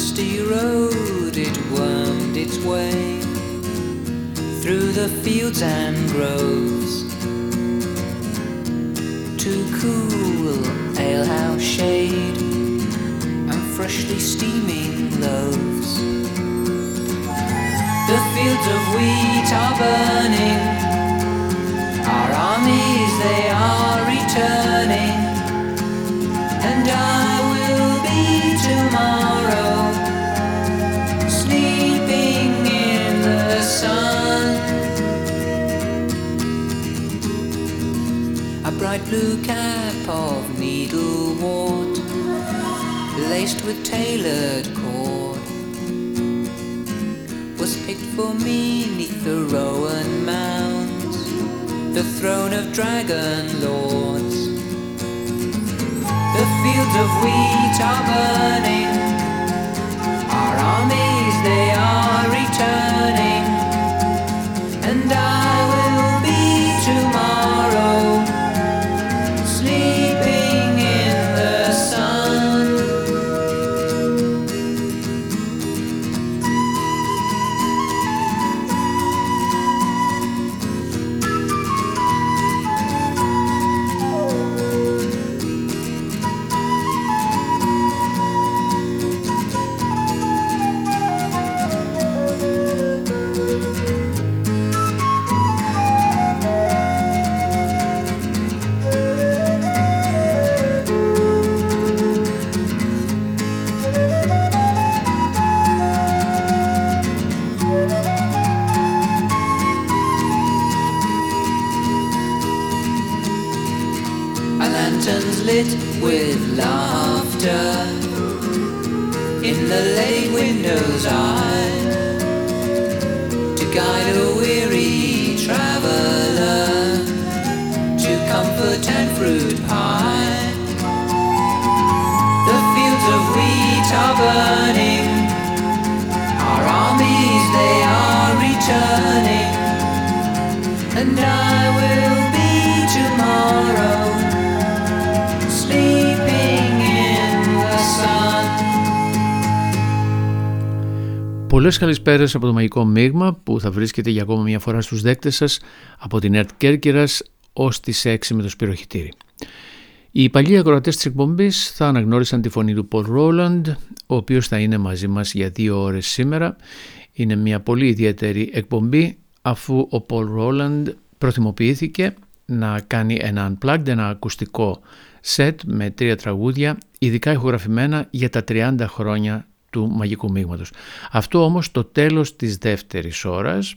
dusty road it wormed its way through the fields and groves to cool alehouse shade and freshly steaming loaves. The fields of wheat are burning, our armies they are returning, and I will be tomorrow blue cap of needlewort laced with tailored cord was picked for me neath the rowan mounds, the throne of dragon lords. The fields of wheat are burning, our armies they are returning, Πολλές καλησπέρες από το Μαγικό Μείγμα που θα βρίσκεται για ακόμα μια φορά στους δέκτες σας από την ΕΡΤ Κέρκυρας ως τις 6 με το σπυροχητήρι. Οι παλιοί ακροατές της εκπομπής θα αναγνώρισαν τη φωνή του Paul Rowland, ο οποίος θα είναι μαζί μας για δύο ώρες σήμερα. Είναι μια πολύ ιδιαίτερη εκπομπή αφού ο Paul Rowland προθυμοποιήθηκε να κάνει ένα unplugged, ένα ακουστικό set με τρία τραγούδια ειδικά ηχογραφημένα για τα 30 χρόνια του Μαγικού Μείγματος. Αυτό όμως το τέλος της δεύτερης ώρας.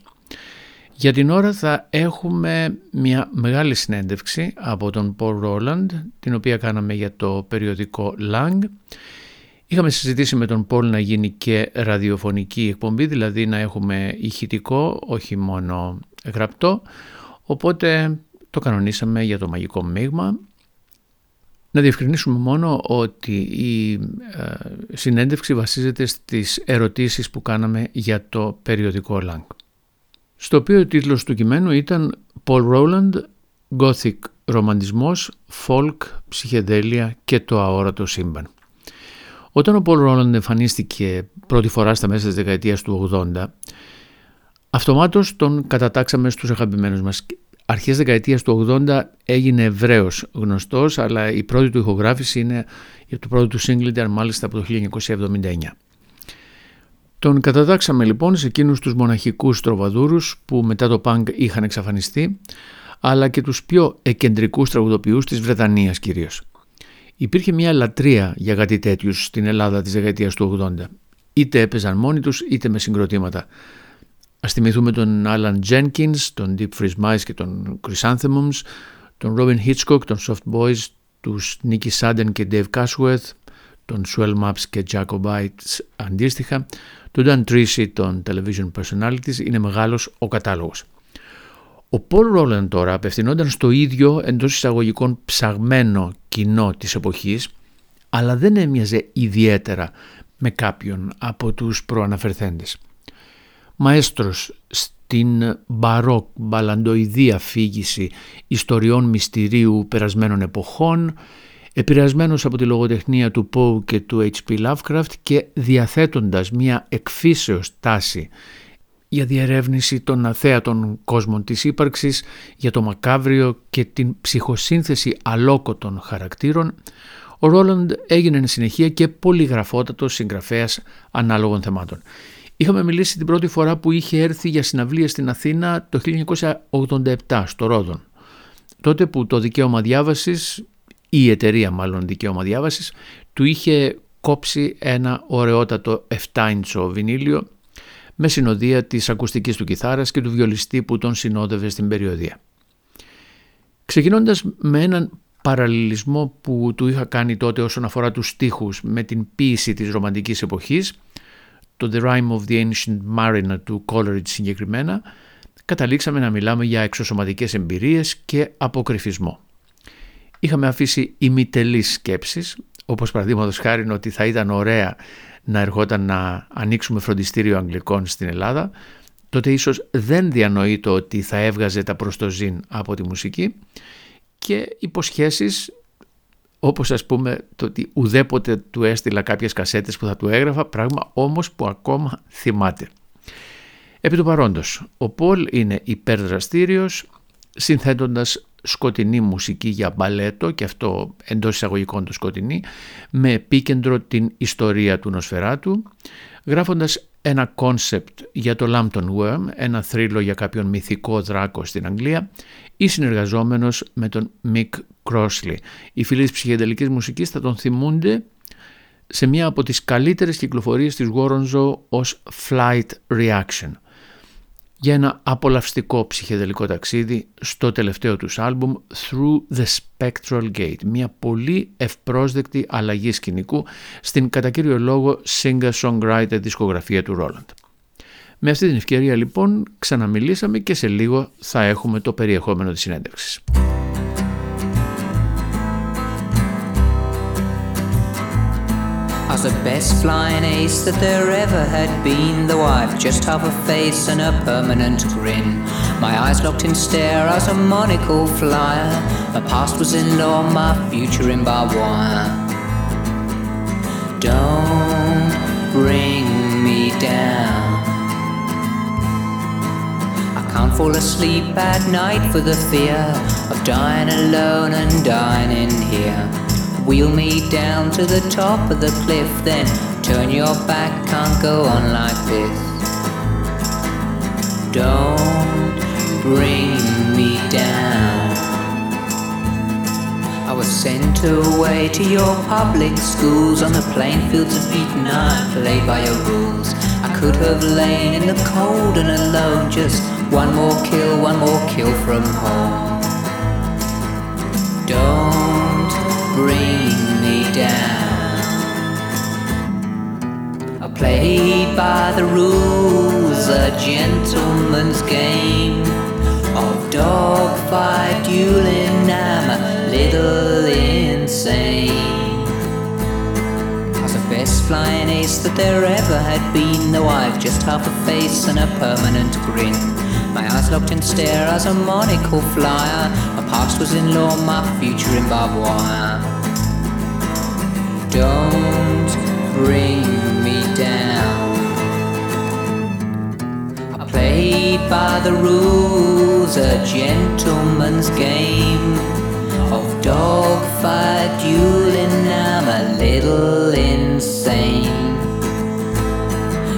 Για την ώρα θα έχουμε μια μεγάλη συνέντευξη από τον Paul Roland, την οποία κάναμε για το περιοδικό Lang. Είχαμε συζητήσει με τον Paul να γίνει και ραδιοφωνική εκπομπή, δηλαδή να έχουμε ηχητικό, όχι μόνο γραπτό. Οπότε το κανονίσαμε για το μαγικό μείγμα. Να διευκρινίσουμε μόνο ότι η ε, συνέντευξη βασίζεται στις ερωτήσεις που κάναμε για το περιοδικό Lang. Στο οποίο ο τίτλος του κειμένου ήταν Paul Rowland, Gothic ρομαντισμός, folk, ψυχεδέλεια και το αόρατο σύμπαν. Όταν ο Paul Rowland εμφανίστηκε πρώτη φορά στα μέσα της δεκαετίας του 80, αυτομάτως τον κατατάξαμε στους αγαπημένους μας. Αρχές δεκαετίας του 80 έγινε ευρέως γνωστός, αλλά η πρώτη του ηχογράφηση είναι για το πρώτο του single ήταν μάλιστα από το 1979. Τον κατατάξαμε λοιπόν σε εκείνους τους μοναχικούς τροβαδούρους που μετά το punk είχαν εξαφανιστεί, αλλά και τους πιο εκεντρικούς τραγουδοποιούς της Βρετανίας κυρίως. Υπήρχε μια λατρεία για κάτι τέτοιους στην Ελλάδα της δεκαετίας του 80. Είτε έπαιζαν μόνοι τους είτε με συγκροτήματα. Ας θυμηθούμε τον Alan Jenkins, τον Deep Freeze Mice και τον Chrysanthemums, τον Robin Hitchcock, τον Soft Boys, τους Nicky Sudden και Dave Cashworth, τον Swell Maps και Jacobites αντίστοιχα, τον Dan Tracy των Television Personalities, είναι μεγάλος ο κατάλογος. Ο Paul Roland τώρα απευθυνόταν στο ίδιο εντός εισαγωγικών ψαγμένο κοινό της εποχής, αλλά δεν έμοιαζε ιδιαίτερα με κάποιον από τους προαναφερθέντες. Μαέστρος στην μπαρόκ μπαλαντοειδή αφήγηση ιστοριών μυστηρίου περασμένων εποχών, Επηρεασμένος από τη λογοτεχνία του Poe και του H.P. Lovecraft και διαθέτοντας μια εκφύσεως τάση για διερεύνηση των αθέατων κόσμων της ύπαρξης, για το μακάβριο και την ψυχοσύνθεση αλόκοτων χαρακτήρων, ο Ρόλαντ έγινε εν συνεχεία και πολυγραφότατος συγγραφέας ανάλογων θεμάτων. Είχαμε μιλήσει την πρώτη φορά που είχε έρθει για συναυλία στην Αθήνα το 1987 στο Ρόδον. Τότε που το δικαίωμα διάβασης, ή η εταιρεία μάλλον δικαίωμα διάβασης, του είχε κόψει ένα ωραιότατο 7 ίντσο βινίλιο με συνοδεία της ακουστικής του κιθάρας και του βιολιστή που τον συνόδευε στην περιοδία. Ξεκινώντας με έναν παραλληλισμό που του είχα κάνει τότε όσον αφορά τους στίχους με την ποίηση της ρομαντικής εποχής, το The Rime of the Ancient Mariner του Coleridge συγκεκριμένα, καταλήξαμε να μιλάμε για εξωσωματικές εμπειρίες και αποκρυφισμό. Είχαμε αφήσει ημιτελείς σκέψεις, όπως παραδείγματος χάρη ότι θα ήταν ωραία να ερχόταν να ανοίξουμε φροντιστήριο Αγγλικών στην Ελλάδα, τότε ίσως δεν διανοεί το ότι θα έβγαζε τα προστοζήν από τη μουσική και υποσχέσεις όπως ας πούμε το ότι ουδέποτε του έστειλα κάποιες κασέτες που θα του έγραφα, πράγμα όμως που ακόμα θυμάται. Επί του παρόντος, ο Πολ είναι υπερδραστήριος, συνθέτοντας σκοτεινή μουσική για μπαλέτο και αυτό εντός εισαγωγικών του σκοτεινή με επίκεντρο την ιστορία του Νοσφαιράτου γράφοντας ένα concept για το Lambton Worm, ένα θρύλο για κάποιον μυθικό δράκο στην Αγγλία ή συνεργαζόμενος με τον Mick Crossley. Οι φίλοι της ψυχεδελικής μουσικής θα τον θυμούνται σε μία από τις καλύτερες κυκλοφορίες της Warrenzo ως Flight Reaction για ένα απολαυστικό ψυχεδελικό ταξίδι στο τελευταίο τους άλμπουμ Through the Spectral Gate, μια πολύ ευπρόσδεκτη αλλαγή σκηνικού στην κατά κύριο λόγο singer-songwriter δισκογραφία του Roland. Με αυτή την ευκαιρία λοιπόν ξαναμιλήσαμε και σε λίγο θα έχουμε το περιεχόμενο της συνέντευξης. was the best flying ace that there ever had been. Though I've just half a face and a permanent grin. My eyes locked in stare, I was a monocle flyer. My past was in law, my future in barbed wire. Don't bring me down. Can't fall asleep at night for the fear of dying alone and dying in here. Wheel me down to the top of the cliff, then turn your back, can't go on like this. Don't bring me down. I was sent away to your public schools on the plain fields of Eton. I played by your rules. I could have lain in the cold and alone, just one more kill, one more kill from home. Don't bring me down. I played by the rules, a gentleman's game of dogfight dueling. I'm a little insane. I was the best flying ace that there ever had been, though I've just half a face and a permanent grin. My eyes locked in stare as a monocle flyer. My past was in law, my future in barbed wire. Don't bring me down. I played by the rules, a gentleman's game dogfight dueling. I'm a little insane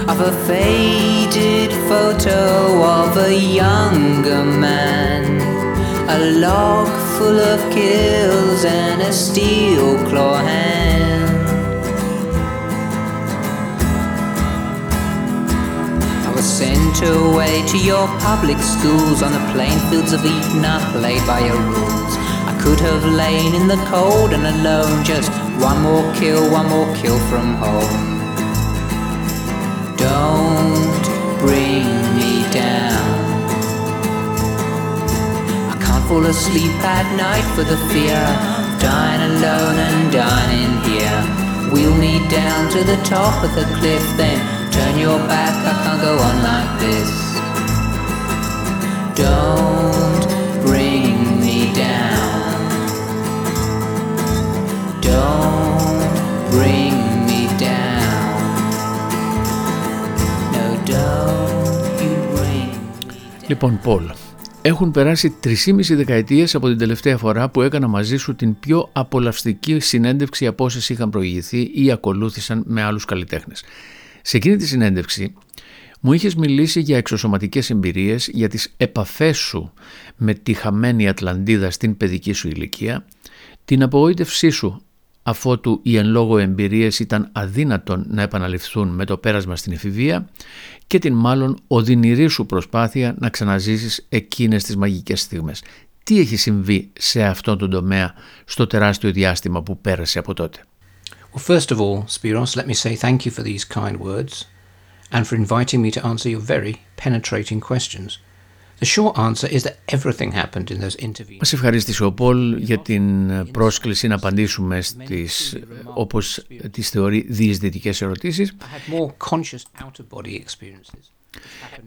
of a faded photo of a younger man. A log full of kills and a steel claw hand. I was sent away to your public schools on the plain fields of Eton. I played by your rules. Could have lain in the cold and alone, just one more kill, one more kill from home. Don't bring me down. I can't fall asleep at night for the fear of dying alone and dying in here. Wheel me down to the top of the cliff, then turn your back. I can't go on like this. Don't Λοιπόν, Πολ, έχουν περάσει 3,5 δεκαετίες από την τελευταία φορά που έκανα μαζί σου την πιο απολαυστική συνέντευξη από όσες είχαν προηγηθεί ή ακολούθησαν με άλλους καλλιτέχνες. Σε εκείνη τη συνέντευξη μου είχες μιλήσει για εξωσωματικές εμπειρίες, για τις επαφές σου με τη χαμένη Ατλαντίδα στην παιδική σου ηλικία, την απογοήτευσή σου αφότου οι εν λόγω εμπειρίες ήταν αδύνατον να επαναληφθούν με το πέρασμα στην εφηβεία και την μάλλον οδυνηρή σου προσπάθεια να ξαναζήσεις εκείνες τις μαγικές στιγμές. Τι έχει συμβεί σε αυτόν τον τομέα στο τεράστιο διάστημα που πέρασε από τότε; Well, first of all, Spiros, let me say thank you for these kind words and for inviting me to answer your very penetrating questions. Μας ευχαριστήσω ο Πολ για την πρόσκληση να απαντήσουμε στις, όπως τις θεωρεί, διεισδυτικές ερωτήσεις.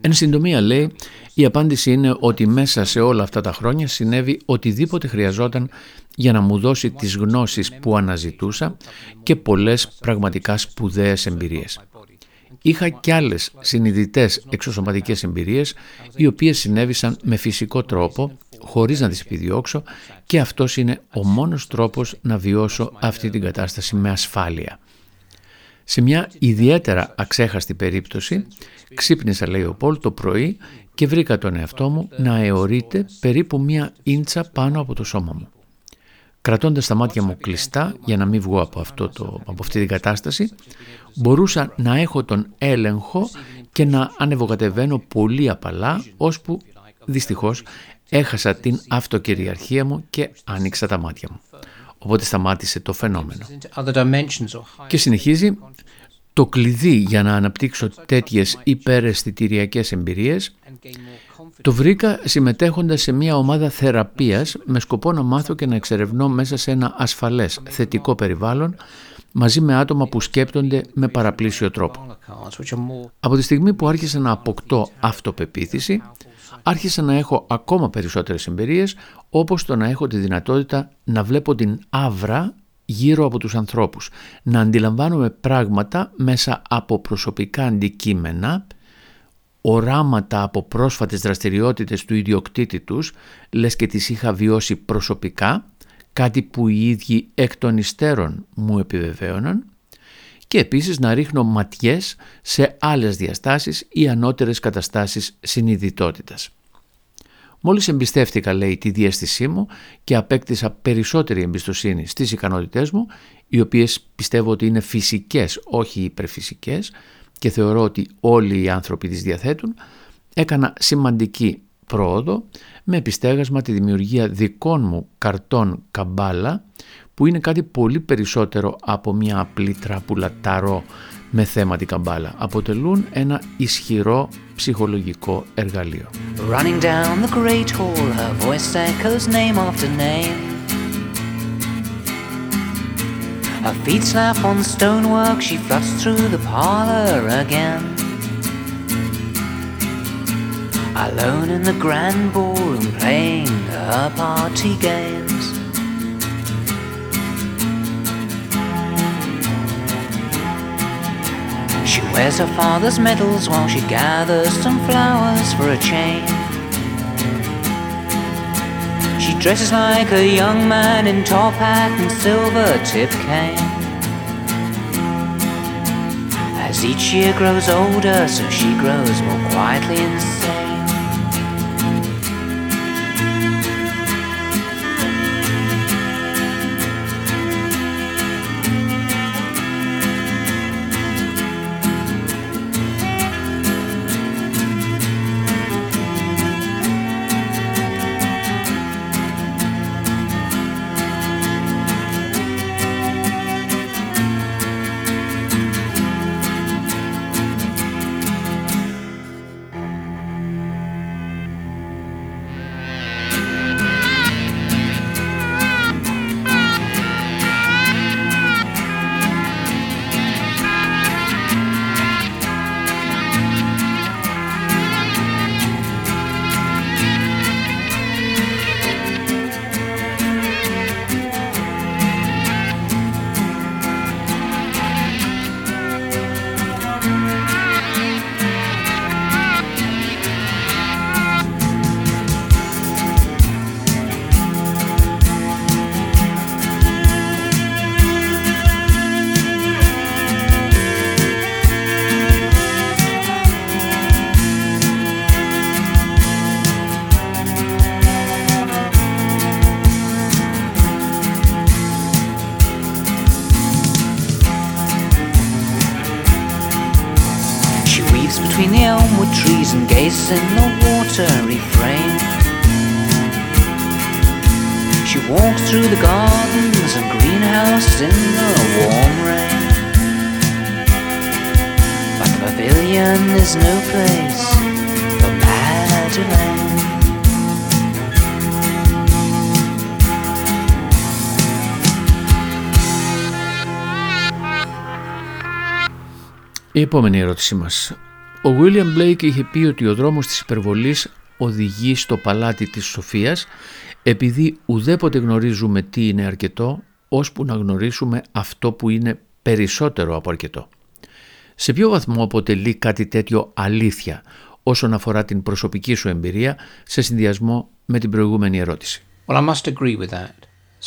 Εν συντομία λέει, η απάντηση είναι ότι μέσα σε όλα αυτά τα χρόνια συνέβη οτιδήποτε χρειαζόταν για να μου δώσει τις γνώσεις που αναζητούσα και πολλές πραγματικά σπουδαίες εμπειρίες. Είχα κι άλλες συνειδητές εξωσωματικές εμπειρίες οι οποίες συνέβησαν με φυσικό τρόπο χωρίς να τις επιδιώξω και αυτός είναι ο μόνος τρόπος να βιώσω αυτή την κατάσταση με ασφάλεια. Σε μια ιδιαίτερα αξέχαστη περίπτωση ξύπνησα λέει ο Πολ το πρωί και βρήκα τον εαυτό μου να αιωρείται περίπου μια ίντσα πάνω από το σώμα μου. Κρατώντας τα μάτια μου κλειστά για να μην βγω από, αυτό το, από αυτή την κατάσταση, μπορούσα να έχω τον έλεγχο και να ανεβοκατεβαίνω πολύ απαλά, ώσπου δυστυχώς έχασα την αυτοκυριαρχία μου και άνοιξα τα μάτια μου. Οπότε σταμάτησε το φαινόμενο. Και συνεχίζει, το κλειδί για να αναπτύξω τέτοιες υπεραισθητηριακές εμπειρίες το βρήκα συμμετέχοντας σε μια ομάδα θεραπείας με σκοπό να μάθω και να εξερευνώ μέσα σε ένα ασφαλές, θετικό περιβάλλον μαζί με άτομα που σκέπτονται με παραπλήσιο τρόπο. Από τη στιγμή που άρχισα να αποκτώ αυτοπεποίθηση, άρχισα να έχω ακόμα περισσότερες εμπειρίες όπως το να έχω τη δυνατότητα να βλέπω την άβρα γύρω από τους ανθρώπους, να αντιλαμβάνομαι πράγματα μέσα από προσωπικά αντικείμενα οράματα από πρόσφατες δραστηριότητες του ιδιοκτήτη τους, λες και τις είχα βιώσει προσωπικά, κάτι που οι ίδιοι εκ των υστέρων μου επιβεβαίωναν, και επίσης να ρίχνω ματιές σε άλλες διαστάσεις ή ανώτερες καταστάσεις συνειδητότητας. Μόλις εμπιστεύτηκα, λέει, τη διέστησή μου και απέκτησα περισσότερη εμπιστοσύνη στις ικανότητές μου, οι οποίες πιστεύω ότι είναι φυσικές, όχι υπερφυσικές, και θεωρώ ότι όλοι οι άνθρωποι τις διαθέτουν, έκανα σημαντική πρόοδο με επιστέγασμα τη δημιουργία δικών μου καρτών καμπάλα που είναι κάτι πολύ περισσότερο από μια απλή τράπουλα ταρό με θέμα την καμπάλα. Αποτελούν ένα ισχυρό ψυχολογικό εργαλείο. Running down the great hall, her voice echoes name after name. Her feet slap on stonework, she fluts through the parlor again. Alone in the grand ballroom, playing her party games. She wears her father's medals while she gathers some flowers for a chain. Dresses like a young man in top hat and silver tip cane. As each year grows older, so she grows more quietly insane. Επόμενη ερώτησή μας. Ο William Blake είχε πει ότι ο δρόμος της υπερβολής οδηγεί στο παλάτι της σοφίας επειδή ουδέποτε γνωρίζουμε τι είναι αρκετό ώσπου να γνωρίσουμε αυτό που είναι περισσότερο από αρκετό. Σε ποιο βαθμό αποτελεί κάτι τέτοιο αλήθεια όσον αφορά την προσωπική σου εμπειρία σε συνδυασμό με την προηγούμενη ερώτηση; Well, I must agree with that,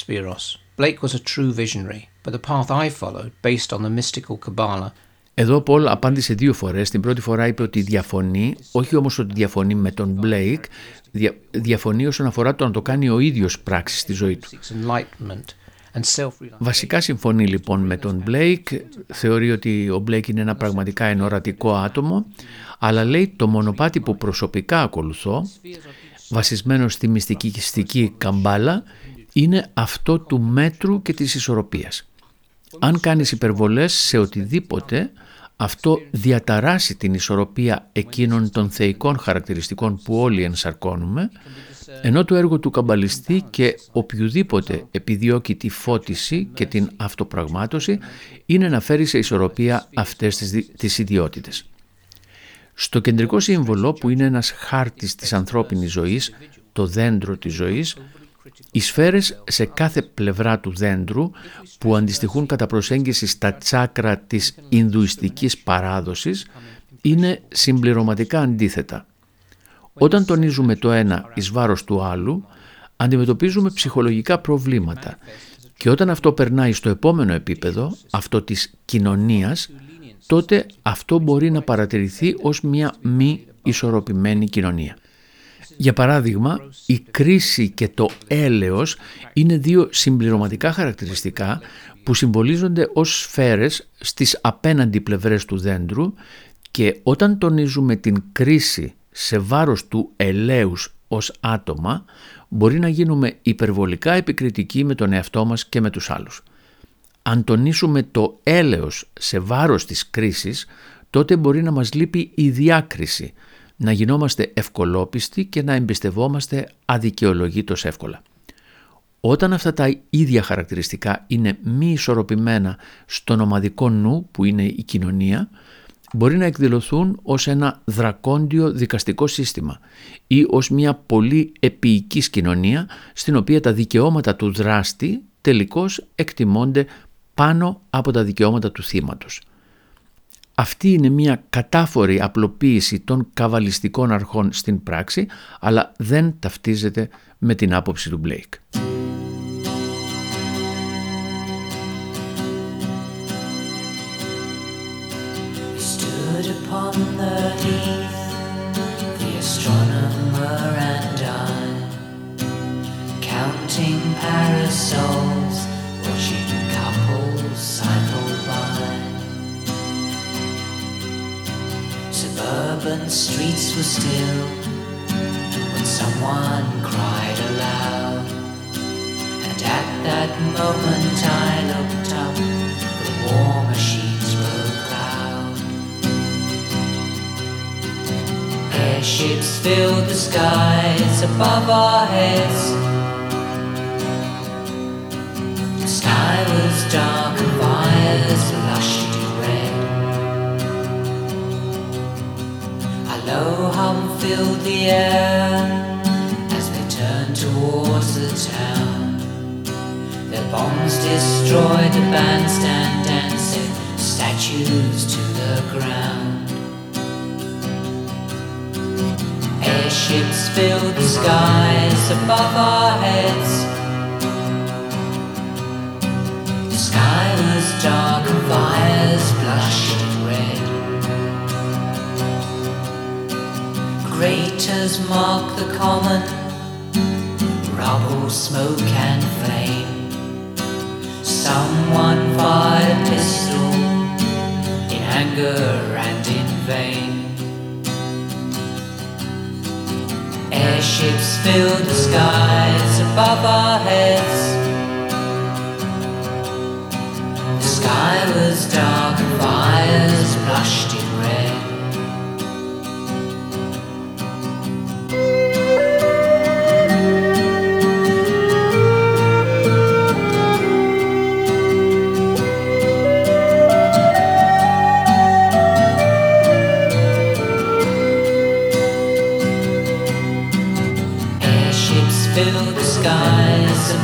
Spiros. Blake was a true visionary, but the path I followed, based on the mystical Kabbalah, Εδώ ο Πολ απάντησε δύο φορές. Την πρώτη φορά είπε ότι διαφωνεί, όχι όμως ότι διαφωνεί με τον Μπλέικ, δια, διαφωνεί όσον αφορά το να το κάνει ο ίδιος πράξη στη ζωή του. Βασικά συμφωνεί λοιπόν με τον Μπλέικ, θεωρεί ότι ο Μπλέικ είναι ένα πραγματικά ενορατικό άτομο, αλλά λέει το μονοπάτι που προσωπικά ακολουθώ, βασισμένο στη μυστικιστική καμπάλα, είναι αυτό του μέτρου και της ισορροπίας. Αν κάνεις υπερβολές σε οτιδήποτε, αυτό διαταράσει την ισορροπία εκείνων των θεϊκών χαρακτηριστικών που όλοι ενσαρκώνουμε, ενώ το έργο του καμπαλιστή και οποιοδήποτε επιδιώκει τη φώτιση και την αυτοπραγμάτωση είναι να φέρει σε ισορροπία αυτές τις, τις ιδιότητες. Στο κεντρικό σύμβολο που είναι ένας χάρτης της ανθρώπινης ζωής, το δέντρο της ζωής, οι σφαίρες σε κάθε πλευρά του δέντρου που αντιστοιχούν κατά προσέγγιση στα τσάκρα της Ινδουιστικής παράδοσης είναι συμπληρωματικά αντίθετα. Όταν τονίζουμε το ένα εις βάρος του άλλου, αντιμετωπίζουμε ψυχολογικά προβλήματα και όταν αυτό περνάει στο επόμενο επίπεδο, αυτό της κοινωνίας, τότε αυτό μπορεί να παρατηρηθεί ως μια μη ισορροπημένη κοινωνία. Για παράδειγμα, η κρίση και το έλεος είναι δύο συμπληρωματικά χαρακτηριστικά που συμβολίζονται ως σφαίρες στις απέναντι πλευρές του δέντρου και όταν τονίζουμε την κρίση σε βάρος του ελέους ως άτομα μπορεί να γίνουμε υπερβολικά επικριτικοί με τον εαυτό μας και με τους άλλους. Αν τονίσουμε το έλεος σε βάρος της κρίσης τότε μπορεί να μας λείπει η διάκριση να γινόμαστε ευκολόπιστοι και να εμπιστευόμαστε αδικαιολογήτως εύκολα. Όταν αυτά τα ίδια χαρακτηριστικά είναι μη ισορροπημένα στον ομαδικό νου που είναι η κοινωνία, μπορεί να εκδηλωθούν ως ένα δρακόντιο δικαστικό σύστημα ή ως μια πολύ επίοικης κοινωνία στην οποία τα δικαιώματα του δράστη τελικώς εκτιμώνται πάνω από τα δικαιώματα του θύματος. Αυτή είναι μια κατάφορη απλοποίηση των καβαλιστικών αρχών στην πράξη, αλλά δεν ταυτίζεται με την άποψη του Μπλέικ. Suburban streets were still when someone cried aloud. And at that moment I looked up, the war machines were cloud. Airships filled the skies above our heads. The sky was dark and fires low hum filled the air as they turned towards the town. Their bombs destroyed the bandstand and sent statues to the ground. Airships filled the skies above our heads. The sky was dark and fires blushed red. Craters mark the common, rubble, smoke, and flame. Someone fired a pistol in anger and in vain. Airships filled the skies above our heads. The sky was dark and fires blushed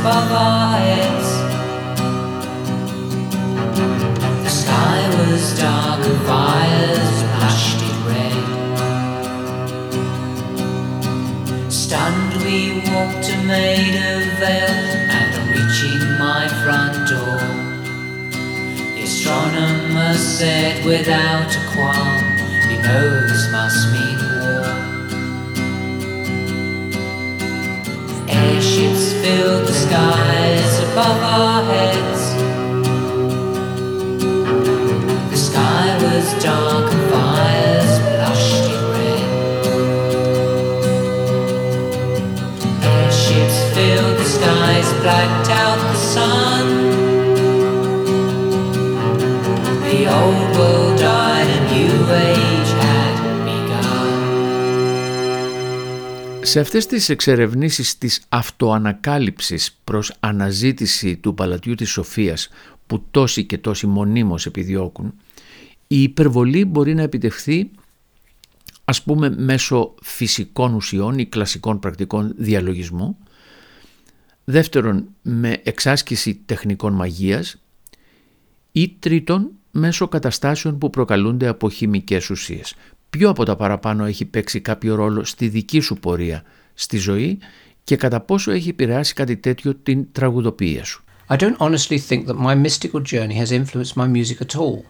above. The sky was dark and fires blushed it red. Stunned, we walked to Maida Vale, and on reaching my front door, the astronomer said without a qualm, "You know this must mean war." Airships filled the skies above our heads. The sky was dark and fires blushed it red. Airships filled the skies, blacked out the sun. The old world died, Σε αυτές τις εξερευνήσεις της αυτοανακάλυψης προς αναζήτηση του παλατιού της σοφίας που τόσοι και τόσοι μονίμως επιδιώκουν, η υπερβολή μπορεί να επιτευχθεί ας πούμε μέσω φυσικών ουσιών ή κλασικών πρακτικών διαλογισμού, δεύτερον με εξάσκηση τεχνικών μαγείας ή τρίτον μέσω καταστάσεων που προκαλούνται από χημικές ουσίες. Ποιο από τα παραπάνω έχει παίξει κάποιο ρόλο στη δική σου πορεία στη ζωή και κατά πόσο έχει επηρεάσει κάτι τέτοιο την τραγουδοποιία σου; I don't honestly think that my mystical journey has influenced my music at all.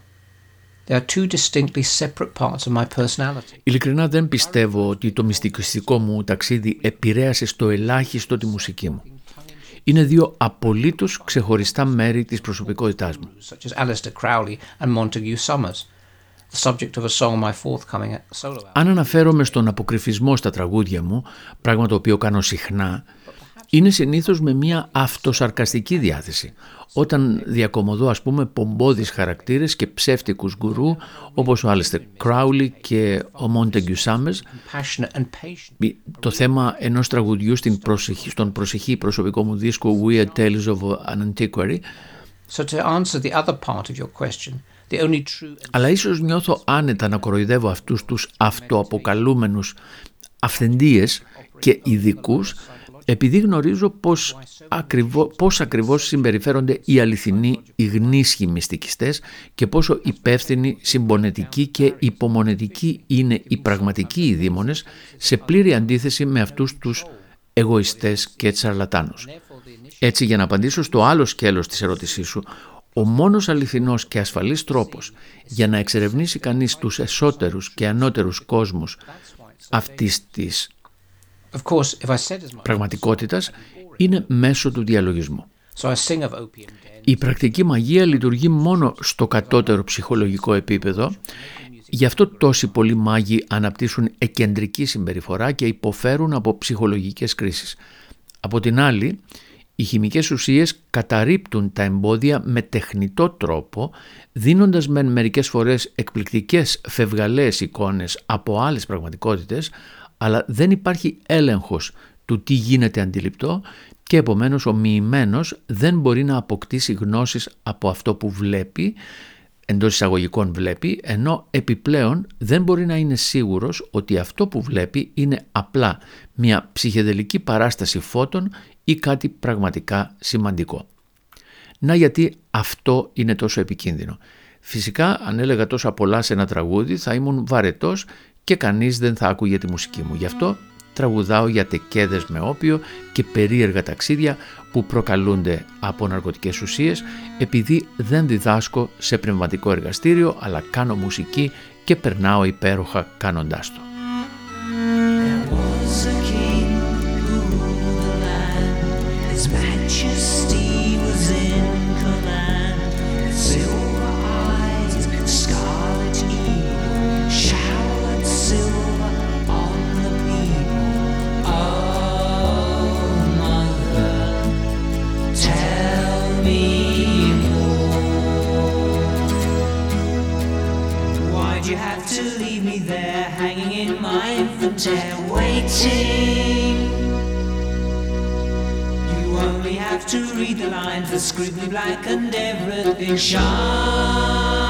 They are two distinctly separate parts of my personality. Ειλικρινά δεν πιστεύω ότι το μυστικιστικό μου ταξίδι επηρέασε στο ελάχιστο τη μουσική μου. Είναι δύο απολύτως ξεχωριστά μέρη της προσωπικότητάς μου. such as Alistair Crowley and Montague Summers, Αν αναφέρομαι στον αποκρυφισμό στα τραγούδια μου, πράγμα το οποίο κάνω συχνά, είναι συνήθως με μια αυτοσαρκαστική διάθεση, όταν διακομωδώ ας πούμε πομπόδεις χαρακτήρες και ψεύτικους γκουρού όπως ο Άλιστερ Κράουλι και ο Μόντεγκιου Σάμες Passionate and patient. το θέμα ενός τραγουδιού στην προσεχή, στον προσεχή προσωπικό μου δίσκο Weird Tales of an Antiquary So to answer the other part of your question, the only true αλλά ίσως νιώθω άνετα να κοροϊδεύω αυτούς τους αυτοαποκαλούμενους αυθεντίες και ειδικούς, επειδή γνωρίζω πώς, ακριβώ, πώς ακριβώς συμπεριφέρονται οι αληθινοί, οι γνήσιοι μυστικιστές και πόσο υπεύθυνοι, συμπονετικοί και υπομονετικοί είναι οι πραγματικοί οι δήμονες σε πλήρη αντίθεση με αυτούς τους εγωιστές και τσαρλατάνους. Έτσι για να απαντήσω στο άλλο σκέλος της ερώτησής σου, ο μόνος αληθινός και ασφαλής τρόπος για να εξερευνήσει κανείς τους εσωτερούς και ανώτερους κόσμους αυτής της Of course, if I said as much, πραγματικότητας είναι μέσω του διαλογισμού. so I sing of opium den. Η πρακτική μαγεία λειτουργεί μόνο στο κατώτερο ψυχολογικό επίπεδο, γι' αυτό τόσοι πολλοί μάγοι αναπτύσσουν εκεντρική συμπεριφορά και υποφέρουν από ψυχολογικές κρίσεις. Από την άλλη, οι χημικές ουσίες καταρρύπτουν τα εμπόδια με τεχνητό τρόπο, δίνοντας μεν μερικές φορές εκπληκτικές φευγαλαίες εικόνες από άλλες πραγματικότητες, αλλά δεν υπάρχει έλεγχος του τι γίνεται αντιληπτό και επομένως ο μοιημένος δεν μπορεί να αποκτήσει γνώσεις από αυτό που βλέπει, εντός εισαγωγικών βλέπει, ενώ επιπλέον δεν μπορεί να είναι σίγουρος ότι αυτό που βλέπει είναι απλά μια ψυχεδελική παράσταση φώτων ή κάτι πραγματικά σημαντικό. Να γιατί αυτό είναι τόσο επικίνδυνο. Φυσικά αν έλεγα τόσα πολλά σε ένα τραγούδι θα ήμουν βαρετός και κανείς δεν θα άκουγε τη μουσική μου. Γι' αυτό τραγουδάω για τεκέδες με όπιο και περίεργα ταξίδια που προκαλούνται από ναρκωτικές ουσίες επειδή δεν διδάσκω σε πνευματικό εργαστήριο αλλά κάνω μουσική και περνάω υπέροχα κάνοντάς το. Waiting. You only have to read the lines, the scribbly black and everything shines.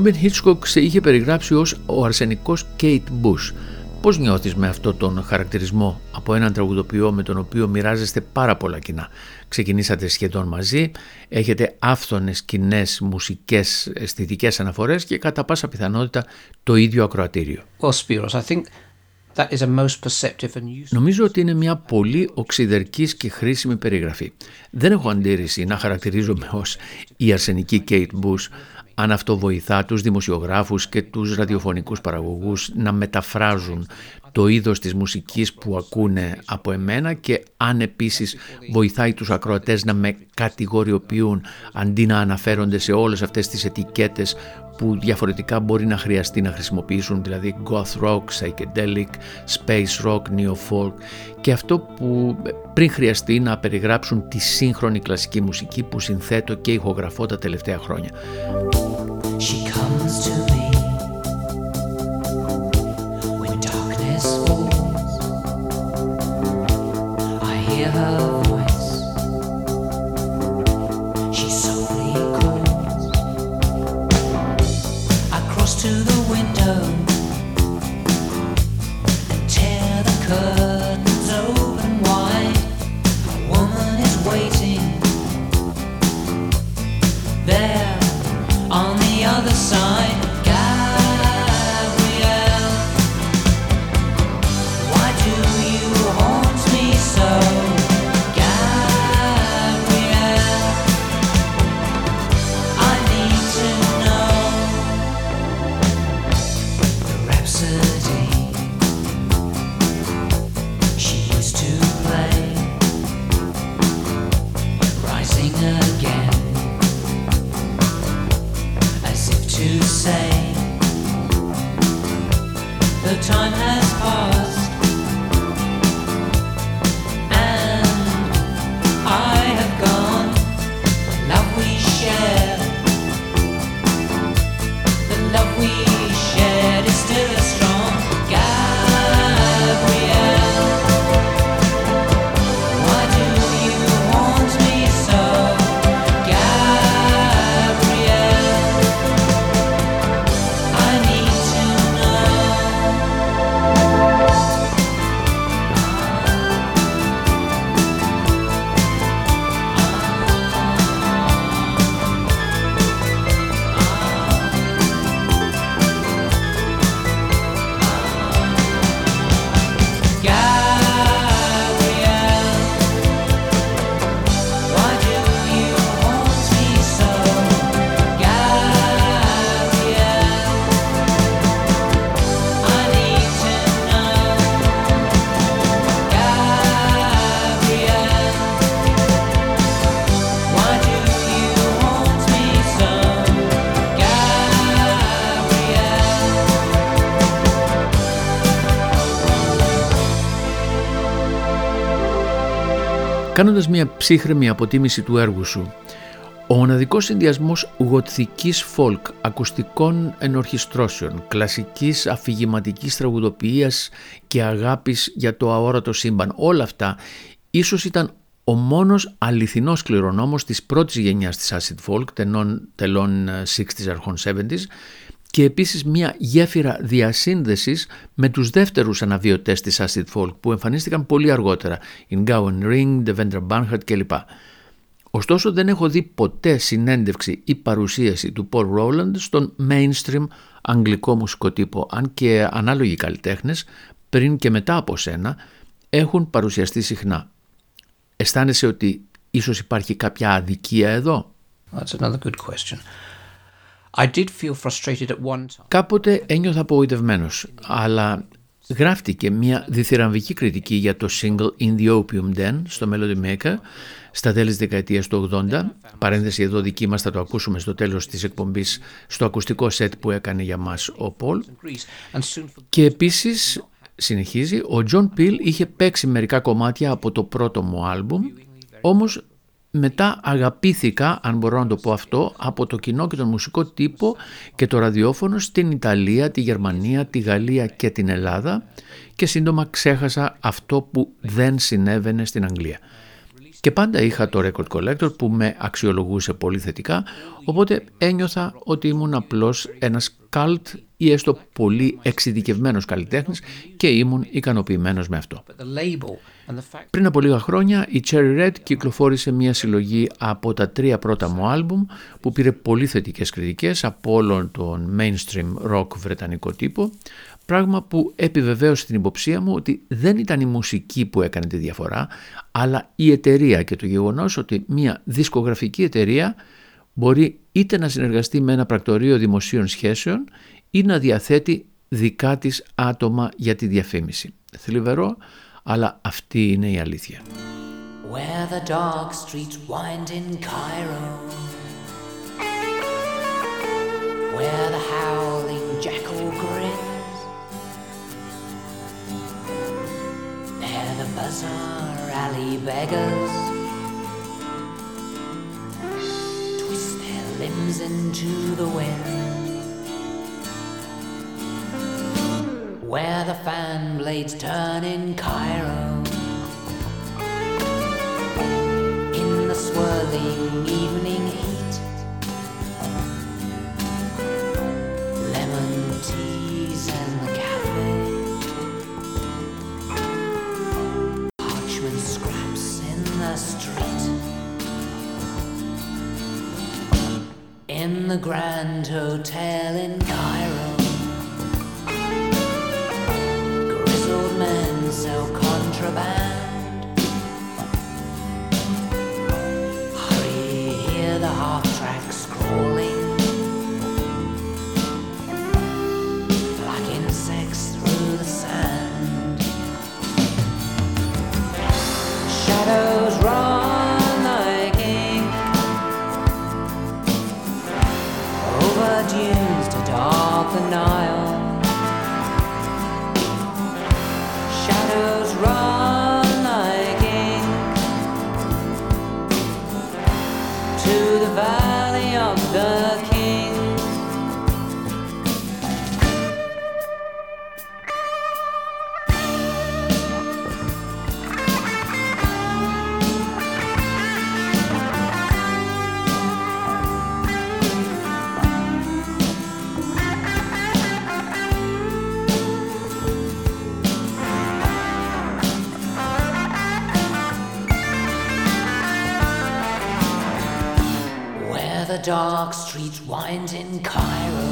Ρόμπιν Χίτσκοκ σε είχε περιγράψει ως ο αρσενικός Κέιτ Μπούς. Πώς νιώθεις με αυτό τον χαρακτηρισμό από έναν τραγουδοποιό με τον οποίο μοιράζεστε πάρα πολλά κοινά; Ξεκινήσατε σχεδόν μαζί, έχετε άφθονες κοινές μουσικές αισθητικές αναφορές και κατά πάσα πιθανότητα το ίδιο ακροατήριο. Well, Spiros, I think that is a most perceptive and useful. Νομίζω ότι είναι μια πολύ οξυδερκής και χρήσιμη περιγραφή. Δεν έχω αντίρρηση να χαρακτηρίζομαι ως η αρσενική Κέιτ Μπούς αν αυτό βοηθά τους δημοσιογράφους και τους ραδιοφωνικούς παραγωγούς να μεταφράζουν το είδος της μουσικής που ακούνε από εμένα και αν επίσης βοηθάει τους ακροατές να με κατηγοριοποιούν αντί να αναφέρονται σε όλες αυτές τις ετικέτες που διαφορετικά μπορεί να χρειαστεί να χρησιμοποιήσουν, δηλαδή goth rock, psychedelic, space rock, neo folk και αυτό που πριν χρειαστεί να περιγράψουν τη σύγχρονη κλασική μουσική που συνθέτω και ηχογραφώ τα τελευταία χρόνια. She comes to me when darkness falls. I hear her Κάνοντας μια ψύχρεμη αποτίμηση του έργου σου, ο μοναδικός συνδυασμός γοτθικής folk, ακουστικών ενορχιστρώσεων, κλασικής αφηγηματικής τραγουδοποιίας και αγάπης για το αόρατο σύμπαν, όλα αυτά ίσως ήταν ο μόνος αληθινός κληρονόμος της πρώτης γενιάς της acid folk, τελών, τελών 60s αρχών 70s και επίσης μια γέφυρα διασύνδεσης με τους δεύτερους αναβιωτές της acid folk που εμφανίστηκαν πολύ αργότερα, in Gowan Ring, Devendra Banhart κλπ. Ωστόσο δεν έχω δει ποτέ συνέντευξη ή παρουσίαση του Paul Rowland στον mainstream αγγλικό μουσικό τύπο, αν και ανάλογοι καλλιτέχνες πριν και μετά από σένα έχουν παρουσιαστεί συχνά. Αισθάνεσαι ότι ίσως υπάρχει κάποια αδικία εδώ; That's another good question. I did feel frustrated at one time. Κάποτε ένιωθα απογοητευμένος, αλλά γράφτηκε μια διθυραμβική κριτική για το single In the Opium Den στο Melody Maker στα τέλη της δεκαετίας του 80. Παρένθεση εδώ δική μας θα το ακούσουμε στο τέλος της εκπομπής στο ακουστικό σετ που έκανε για μας ο Πολ. Και επίσης συνεχίζει, ο Τζον Πιλ είχε παίξει μερικά κομμάτια από το πρώτο μου άλμπουμ, όμως μετά αγαπήθηκα, αν μπορώ να το πω αυτό, από το κοινό και τον μουσικό τύπο και το ραδιόφωνο στην Ιταλία, τη Γερμανία, τη Γαλλία και την Ελλάδα και σύντομα ξέχασα αυτό που δεν συνέβαινε στην Αγγλία. Και πάντα είχα το record collector που με αξιολογούσε πολύ θετικά, οπότε ένιωθα ότι ήμουν απλώς ένας cult ή έστω πολύ εξειδικευμένος καλλιτέχνης και ήμουν ικανοποιημένος με αυτό. Πριν από λίγα χρόνια η Cherry Red κυκλοφόρησε μια συλλογή από τα τρία πρώτα μου άλμπουμ που πήρε πολύ θετικές κριτικές από όλον τον mainstream rock βρετανικό τύπο πράγμα που επιβεβαίωσε την υποψία μου ότι δεν ήταν η μουσική που έκανε τη διαφορά αλλά η εταιρεία και το γεγονός ότι μια δισκογραφική εταιρεία μπορεί είτε να συνεργαστεί με ένα πρακτορείο δημοσίων σχέσεων ή να διαθέτει δικά της άτομα για τη διαφήμιση. Θλιβερό, αλλά αυτή είναι η αλήθεια. Where the dark streets wind in Cairo Where the howling jackal grins There the bazaar alley beggars Twist their limbs into the wind Where the fan blades turn in Cairo. In the swirling evening heat, lemon teas and the cafe, parchment scraps in the street. In the Grand Hotel in Cairo. Dark streets wind in Cairo,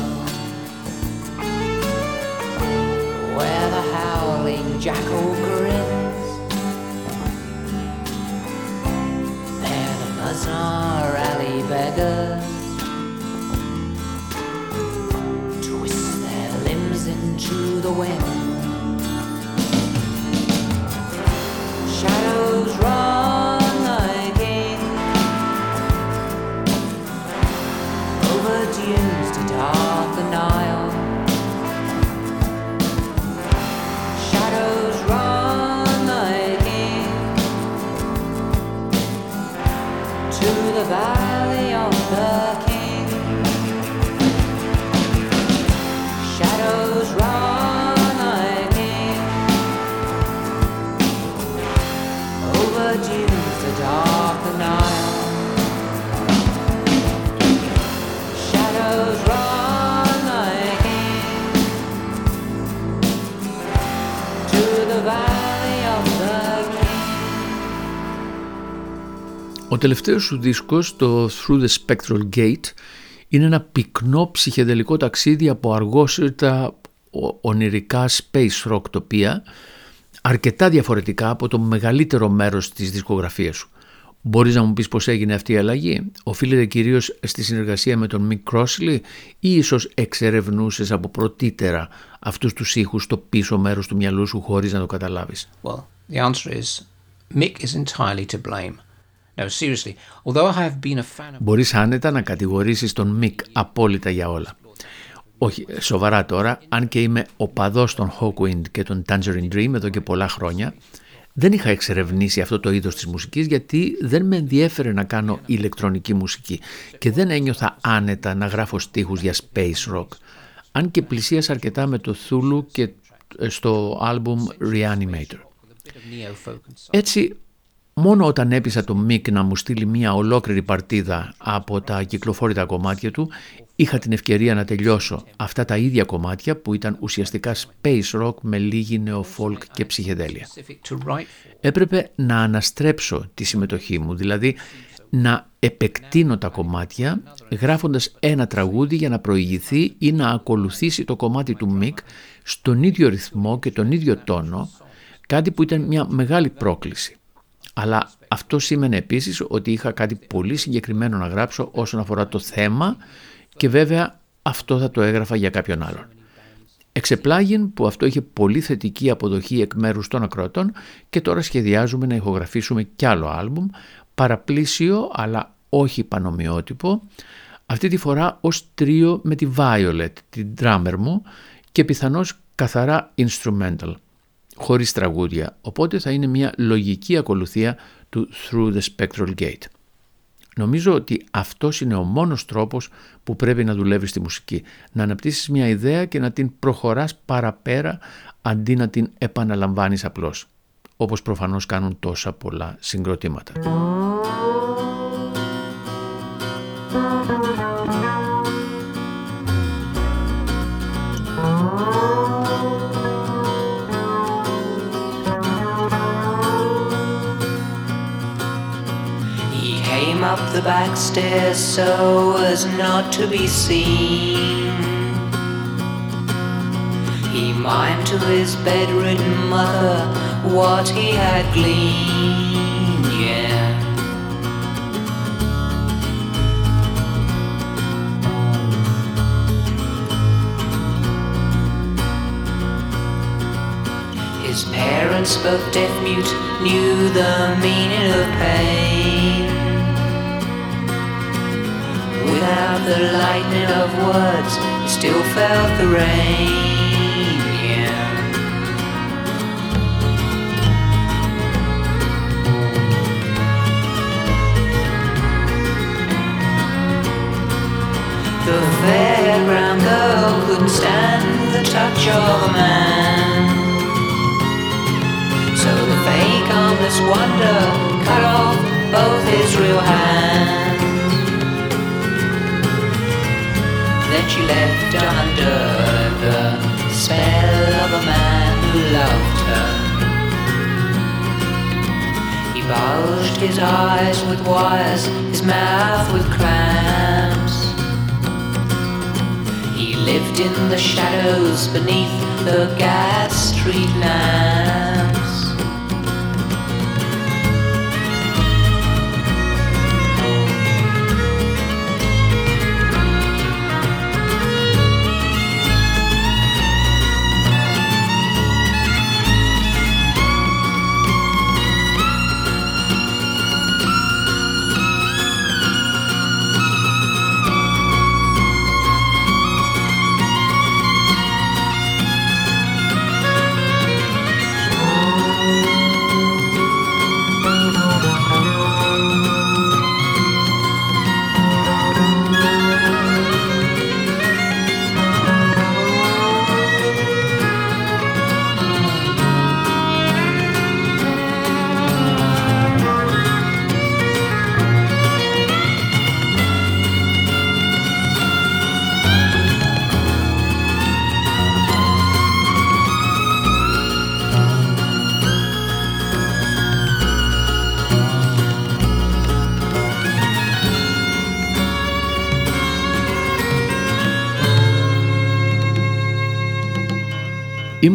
Ο τελευταίος σου δίσκος, το Through the Spectral Gate, είναι ένα πυκνό ψυχεδελικό ταξίδι από αργόσυρτα ονειρικά space rock τοπία, αρκετά διαφορετικά από το μεγαλύτερο μέρος της δισκογραφίας σου. Μπορείς να μου πεις πώς έγινε αυτή η αλλαγή; Οφείλεται κυρίως στη συνεργασία με τον Mick Crossley ή ίσως εξερευνούσες από πρωτήτερα αυτούς τους ήχους στο πίσω μέρος του μυαλού σου χωρίς να το καταλάβεις; Well, the answer is Mick is entirely to blame. No, seriously, although I have been a fan of... Μπορείς άνετα να κατηγορήσεις τον Mick απόλυτα για όλα. Όχι, σοβαρά τώρα, αν και είμαι οπαδός των Hawkwind και των Tangerine Dream εδώ και πολλά χρόνια, δεν είχα εξερευνήσει αυτό το είδος της μουσικής γιατί δεν με ενδιέφερε να κάνω ηλεκτρονική μουσική και δεν ένιωθα άνετα να γράφω στίχους για space rock. Αν και πλησίασα αρκετά με το Thulu και στο άλμπουμ Reanimator. Έτσι Μόνο όταν έπεισα το Μικ να μου στείλει μια ολόκληρη παρτίδα από τα κυκλοφόρητα κομμάτια του, είχα την ευκαιρία να τελειώσω αυτά τα ίδια κομμάτια που ήταν ουσιαστικά space rock με λίγη νεοφόλκ και ψυχεδέλεια. Έπρεπε να αναστρέψω τη συμμετοχή μου, δηλαδή να επεκτείνω τα κομμάτια γράφοντας ένα τραγούδι για να προηγηθεί ή να ακολουθήσει το κομμάτι του Μικ στον ίδιο ρυθμό και τον ίδιο τόνο, κάτι που ήταν μια μεγάλη πρόκληση. Αλλά αυτό σήμαινε επίσης ότι είχα κάτι πολύ συγκεκριμένο να γράψω όσον αφορά το θέμα και βέβαια αυτό θα το έγραφα για κάποιον άλλον. Εξεπλάγιν που αυτό είχε πολύ θετική αποδοχή εκ μέρους των ακροατών και τώρα σχεδιάζουμε να ηχογραφήσουμε κι άλλο άλμπουμ, παραπλήσιο αλλά όχι πανομοιότυπο, αυτή τη φορά ως τρίο με τη Violet, την drummer μου και πιθανώς καθαρά instrumental χωρίς τραγούδια, οπότε θα είναι μια λογική ακολουθία του Through the Spectral Gate. Νομίζω ότι αυτός είναι ο μόνος τρόπος που πρέπει να δουλεύεις στη μουσική. Να αναπτύσσεις μια ιδέα και να την προχωράς παραπέρα αντί να την επαναλαμβάνεις απλώς. Όπως προφανώς κάνουν τόσα πολλά συγκροτήματα. The back stairs so as not to be seen. He mimed to his bedridden mother what he had gleaned, yeah. His parents, both deaf mute, knew the meaning of pain. Without the lightning of words, still felt the rain. The fairground girl couldn't stand the touch of a man. So the fake armless wonder cut off both his real hands. Then she left under the spell of a man who loved her. He bulged his eyes with wires, his mouth with clamps. He lived in the shadows beneath the gas street lamps.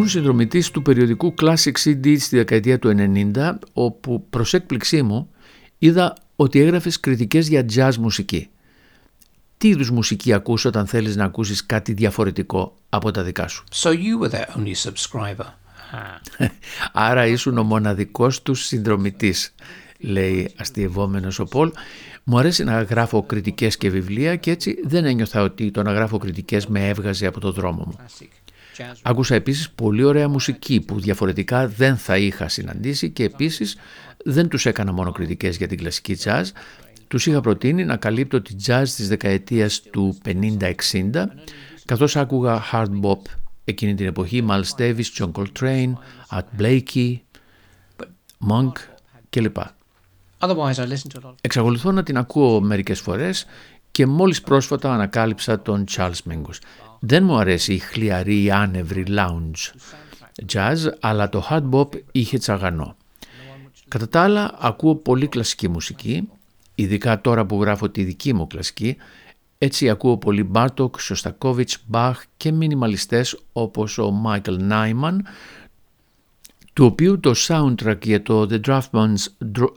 Ήμουν συνδρομητής του περιοδικού Classic CD στη δεκαετία του 90, όπου προς έκπληξή μου είδα ότι έγραφες κριτικές για jazz μουσική. Τι είδους μουσική ακούς όταν θέλεις να ακούσεις κάτι διαφορετικό από τα δικά σου; So you were their only subscriber. Άρα ήσουν ο μοναδικός τους συνδρομητής, λέει αστειευόμενος ο Πολ. Μου αρέσει να γράφω κριτικές και βιβλία και έτσι δεν ένιωθα ότι το να γράφω κριτικές με έβγαζε από το δρόμο μου. Άκουσα επίσης πολύ ωραία μουσική που διαφορετικά δεν θα είχα συναντήσει και επίσης δεν τους έκανα μόνο κριτικές για την κλασική jazz, τους είχα προτείνει να καλύπτω τη jazz της δεκαετίας του 50-60 καθώς άκουγα hard bop εκείνη την εποχή Miles Davis, John Coltrane, Art Blakey, Monk κλπ. Εξακολουθώ να την ακούω μερικές φορές και μόλις πρόσφατα ανακάλυψα τον Charles Mingus. Δεν μου αρέσει η χλιαρή άνευρη lounge jazz, αλλά το hard bop είχε τσαγανό. Κατά τα άλλα, ακούω πολύ κλασική μουσική, ειδικά τώρα που γράφω τη δική μου κλασική, έτσι ακούω πολύ Μπάρτοκ, Σωστακόβιτς, Μπαχ και μινιμαλιστές όπως ο Μάικλ Νάιμαν, του οποίου το soundtrack για το The Draughtsman's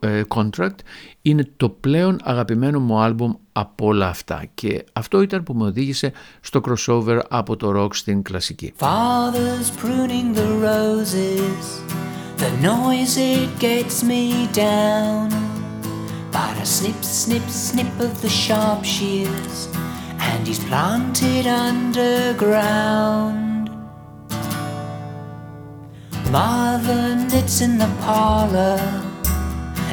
ε, Contract είναι το πλέον αγαπημένο μου άλμπουμ από όλα αυτά και αυτό ήταν που με οδήγησε στο crossover από το rock στην κλασική. Father's pruning the roses The noise it gets me down But a snip, snip, snip of the sharp shears And he's planted underground Mother knits in the parlor,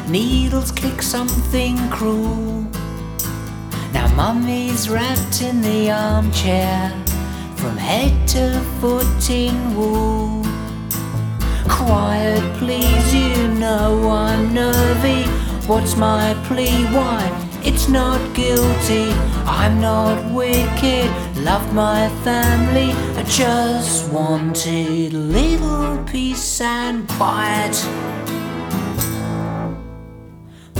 needles click something cruel. Mummy's wrapped in the armchair, from head to foot in wool. Quiet, please, you know I'm nervy. What's my plea? Why? It's not guilty, I'm not wicked. Loved my family, I just wanted a little peace and quiet.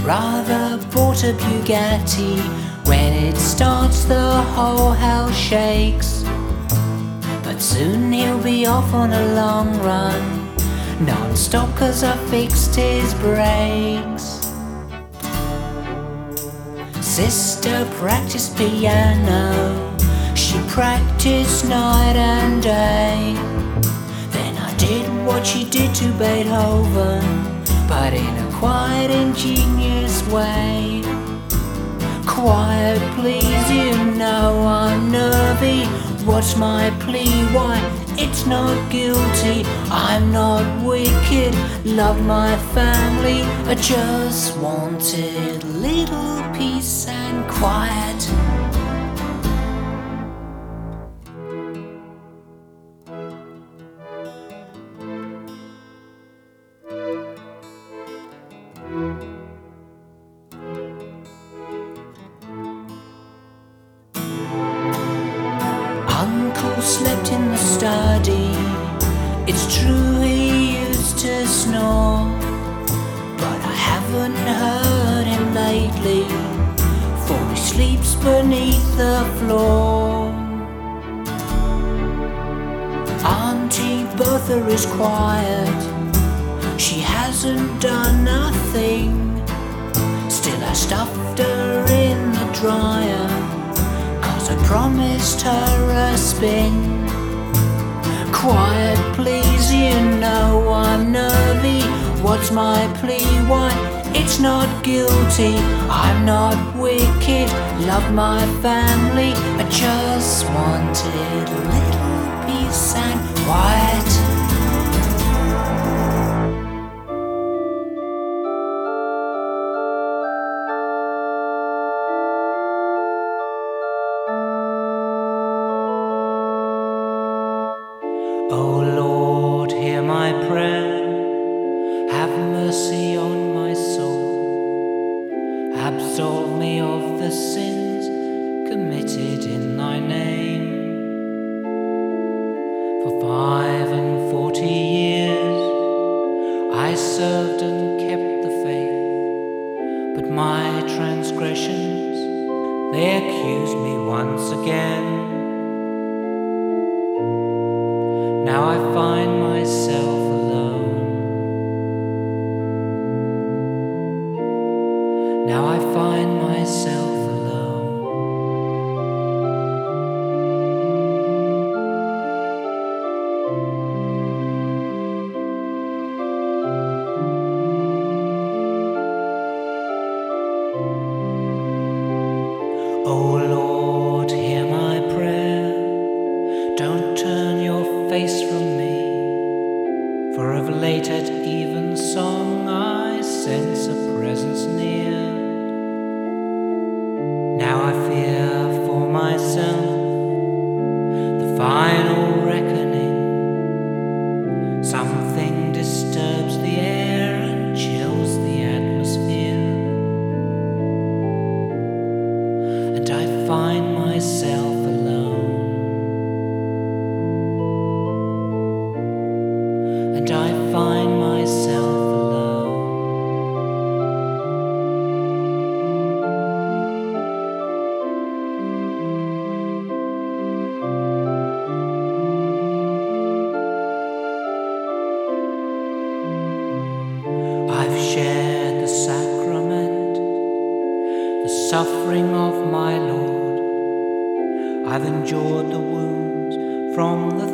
Rather bought a Bugatti. When it starts, the whole house shakes. But soon he'll be off on a long run, non stop, cause I fixed his brakes. Sister practiced piano, she practiced night and day. Then I did what she did to Beethoven, but in a quite ingenious way. Quiet, please, you know I'm nervy. What's my plea? Why? It's not guilty, I'm not wicked. Love my family, I just wanted little peace and quiet. I've endured the wounds from the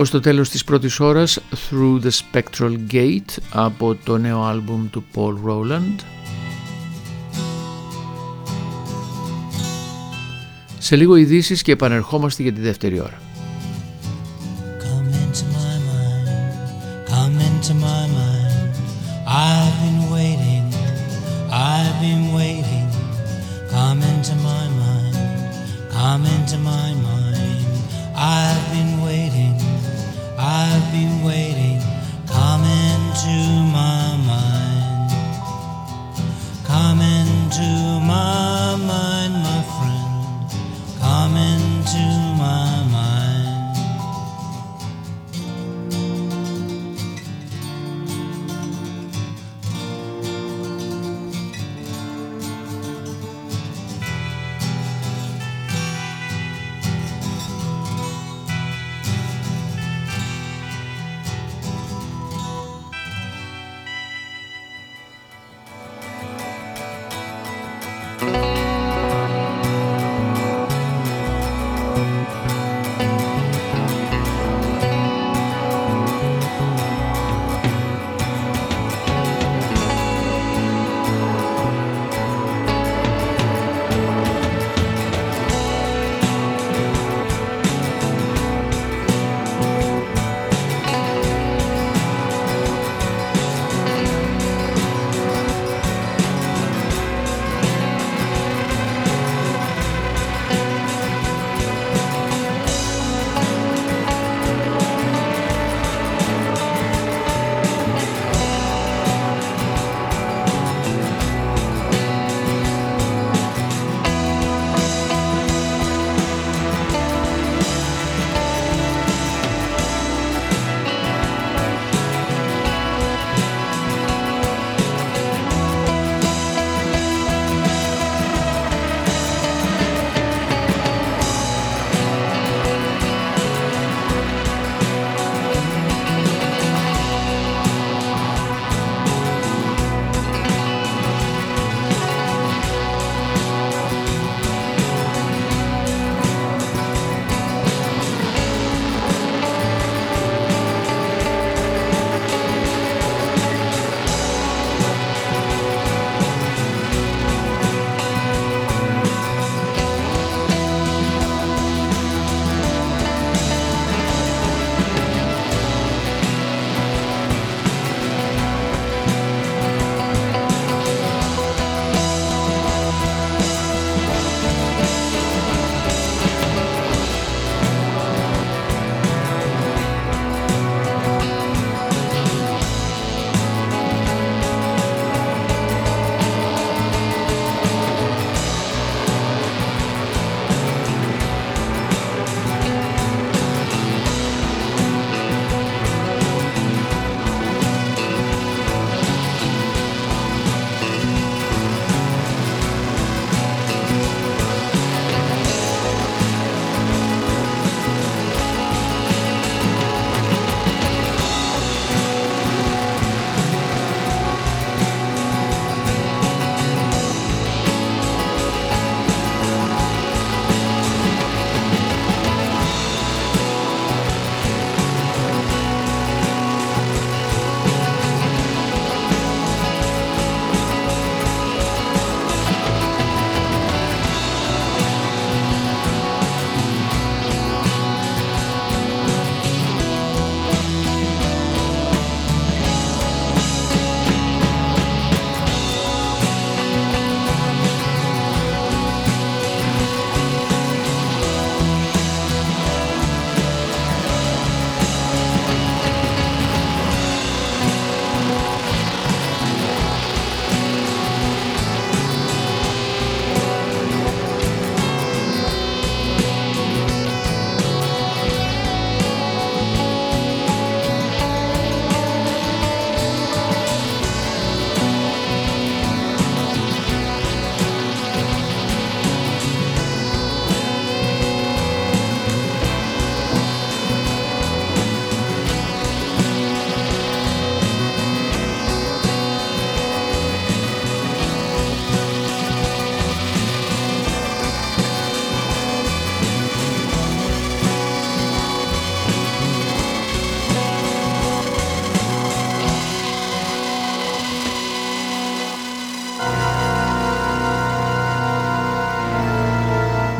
Ως το τέλος της πρώτης ώρας Through the Spectral Gate από το νέο άλμπουμ του Paul Rowland. Σε λίγο ειδήσεις και επανερχόμαστε για τη δεύτερη ώρα.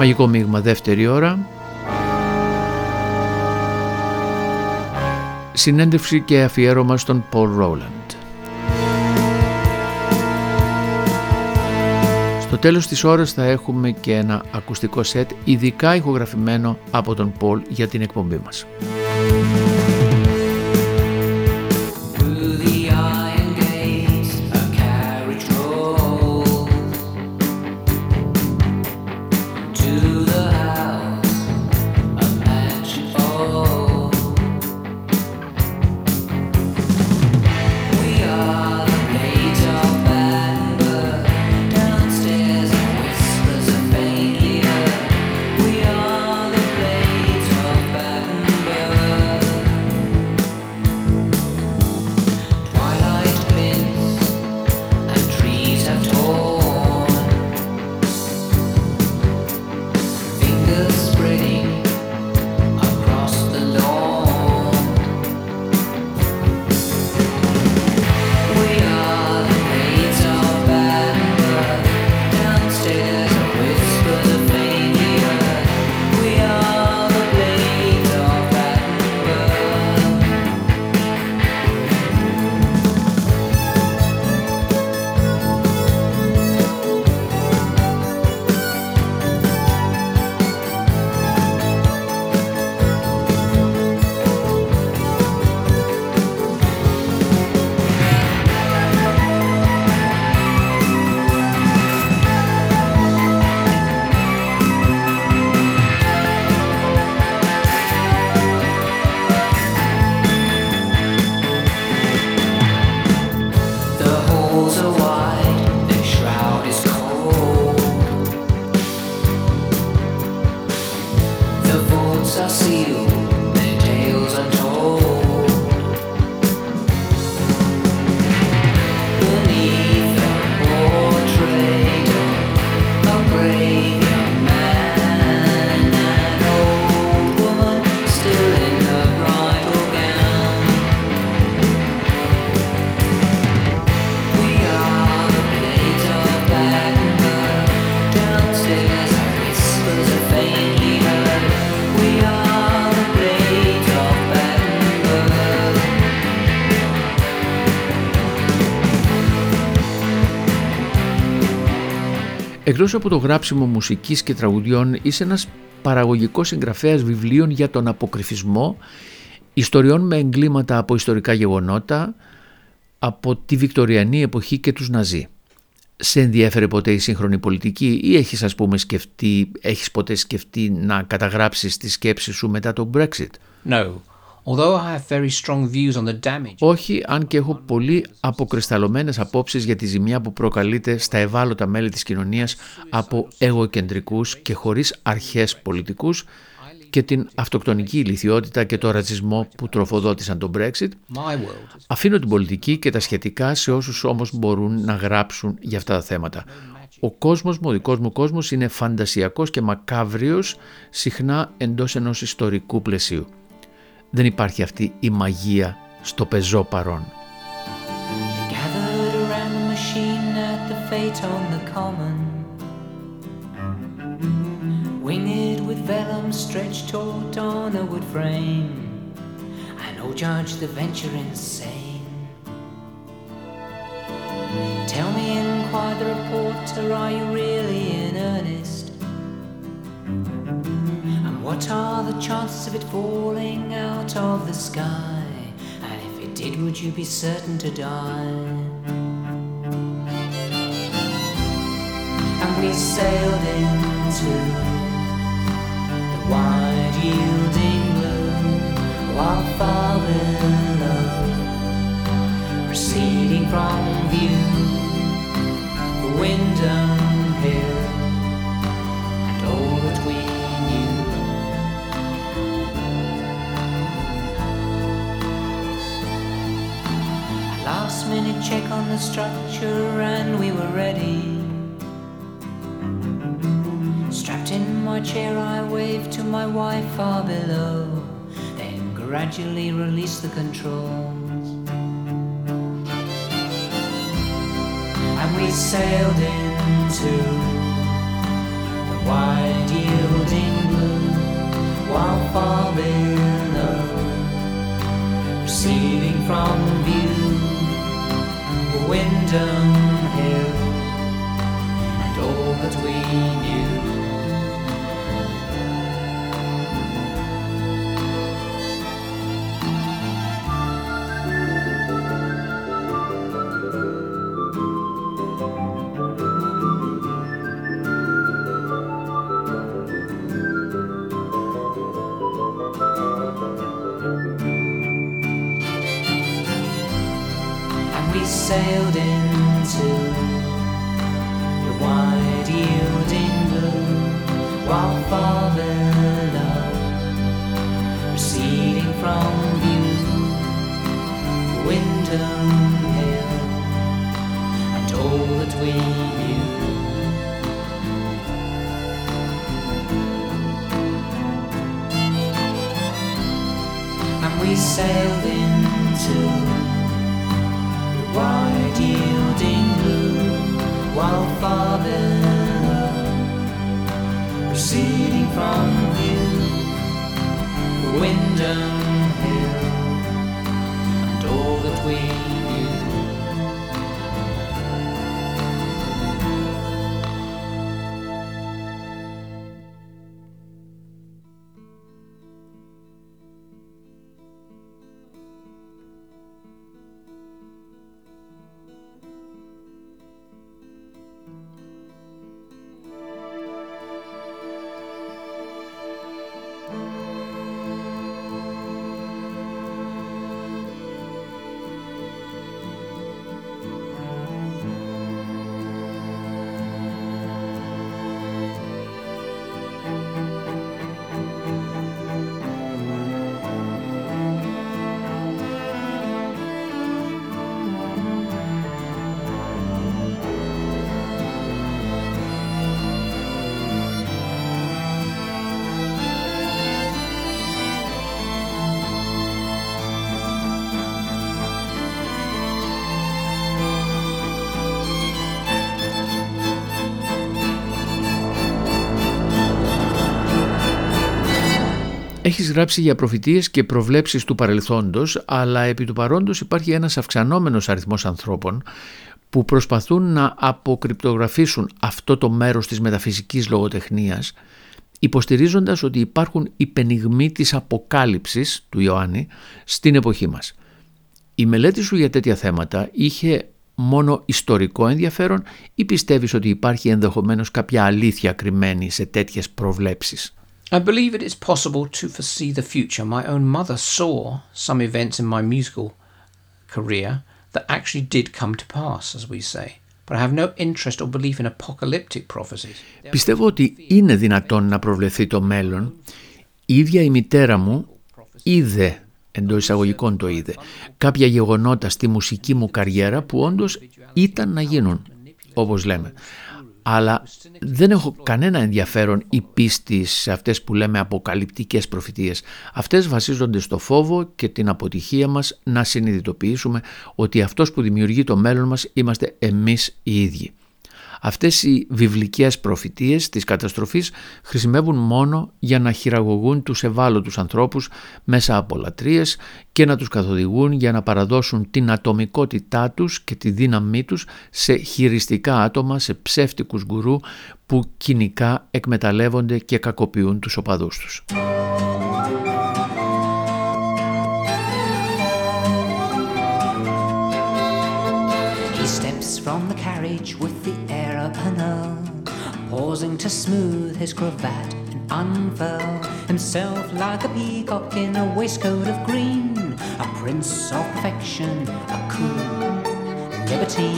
Μαγικό μείγμα δεύτερη ώρα. συνέντευξη και αφιέρωμα στον Paul Rowland. Στο τέλος της ώρας θα έχουμε και ένα ακουστικό σετ ειδικά ηχογραφημένο από τον Paul για την εκπομπή μας. Εκτός από το γράψιμο μουσικής και τραγουδιών είσαι ένας παραγωγικός συγγραφέας βιβλίων για τον αποκρυφισμό, ιστοριών με εγκλήματα από ιστορικά γεγονότα, από τη Βικτοριανή εποχή και τους Ναζί. Σε ενδιέφερε ποτέ η σύγχρονη πολιτική ή έχεις ας πούμε σκεφτεί, έχεις ποτέ σκεφτεί να καταγράψεις τη σκέψη σου μετά το Brexit; No. Όχι, αν και έχω πολύ αποκρισταλωμένες απόψεις για τη ζημιά που προκαλείται στα ευάλωτα μέλη της κοινωνίας από εγωκεντρικούς και χωρίς αρχές πολιτικούς και την αυτοκτονική ηλικιότητα και το ρατσισμό που τροφοδότησαν τον Brexit. Αφήνω την πολιτική και τα σχετικά σε όσους όμως μπορούν να γράψουν για αυτά τα θέματα. Ο κόσμος μου, ο δικός μου κόσμος είναι φαντασιακός και μακάβριος συχνά εντός ενός ιστορικού πλαισίου δεν υπάρχει αυτή η μαγεία στο πεζό παρόν. Winged with vellum stretched taut on a wood frame I know judge the venture insane Tell me, inquired the reporter, are you really in earnest? What are the chances of it falling out of the sky? And if it did, would you be certain to die? And we sailed into the wide yielding blue, while far below, receding from view, Wyndham Hill. Minute check on the structure and we were ready. Strapped in my chair, I waved to my wife far below, then gradually released the controls. And we sailed into the wide yielding blue, while far below receding from view. Wyndham Hill and all that we knew. Έχεις γράψει για προφητείες και προβλέψεις του παρελθόντος, αλλά επί του παρόντος υπάρχει ένας αυξανόμενος αριθμός ανθρώπων που προσπαθούν να αποκρυπτογραφήσουν αυτό το μέρος της μεταφυσικής λογοτεχνίας, υποστηρίζοντας ότι υπάρχουν υπενιγμοί της αποκάλυψης του Ιωάννη στην εποχή μας. Η μελέτη σου για τέτοια θέματα είχε μόνο ιστορικό ενδιαφέρον ή πιστεύεις ότι υπάρχει ενδεχομένως κάποια αλήθεια κρυμμένη σε τέτοιες προβλέψεις; I believe it is possible to foresee the future. My own mother saw some events in my musical career that actually did come to pass, as we say. But I have no interest or belief in apocalyptic prophecies. Πιστεύω ότι είναι δυνατόν να προβλεφθεί το μέλλον. Η ίδια η μητέρα μου είδε, εντό εισαγωγικών το είδε, κάποια γεγονότα στη μουσική μου καριέρα που όντως ήταν να γίνουν, όπως λέμε αλλά δεν έχω κανένα ενδιαφέρον ή πίστη σε αυτές που λέμε αποκαλυπτικές προφητείες. Αυτές βασίζονται στο φόβο και την αποτυχία μας να συνειδητοποιήσουμε ότι αυτός που δημιουργεί το μέλλον μας είμαστε εμείς οι ίδιοι. Αυτές οι βιβλικές προφητείες της καταστροφής χρησιμεύουν μόνο για να χειραγωγούν τους ευάλωτους ανθρώπους μέσα από λατρείες και να τους καθοδηγούν για να παραδώσουν την ατομικότητά τους και τη δύναμή τους σε χειριστικά άτομα, σε ψεύτικους γκουρού που κοινικά εκμεταλλεύονται και κακοποιούν τους οπαδούς τους. Pausing to smooth his cravat and unfurl himself like a peacock in a waistcoat of green, a prince of perfection, a cool libertine.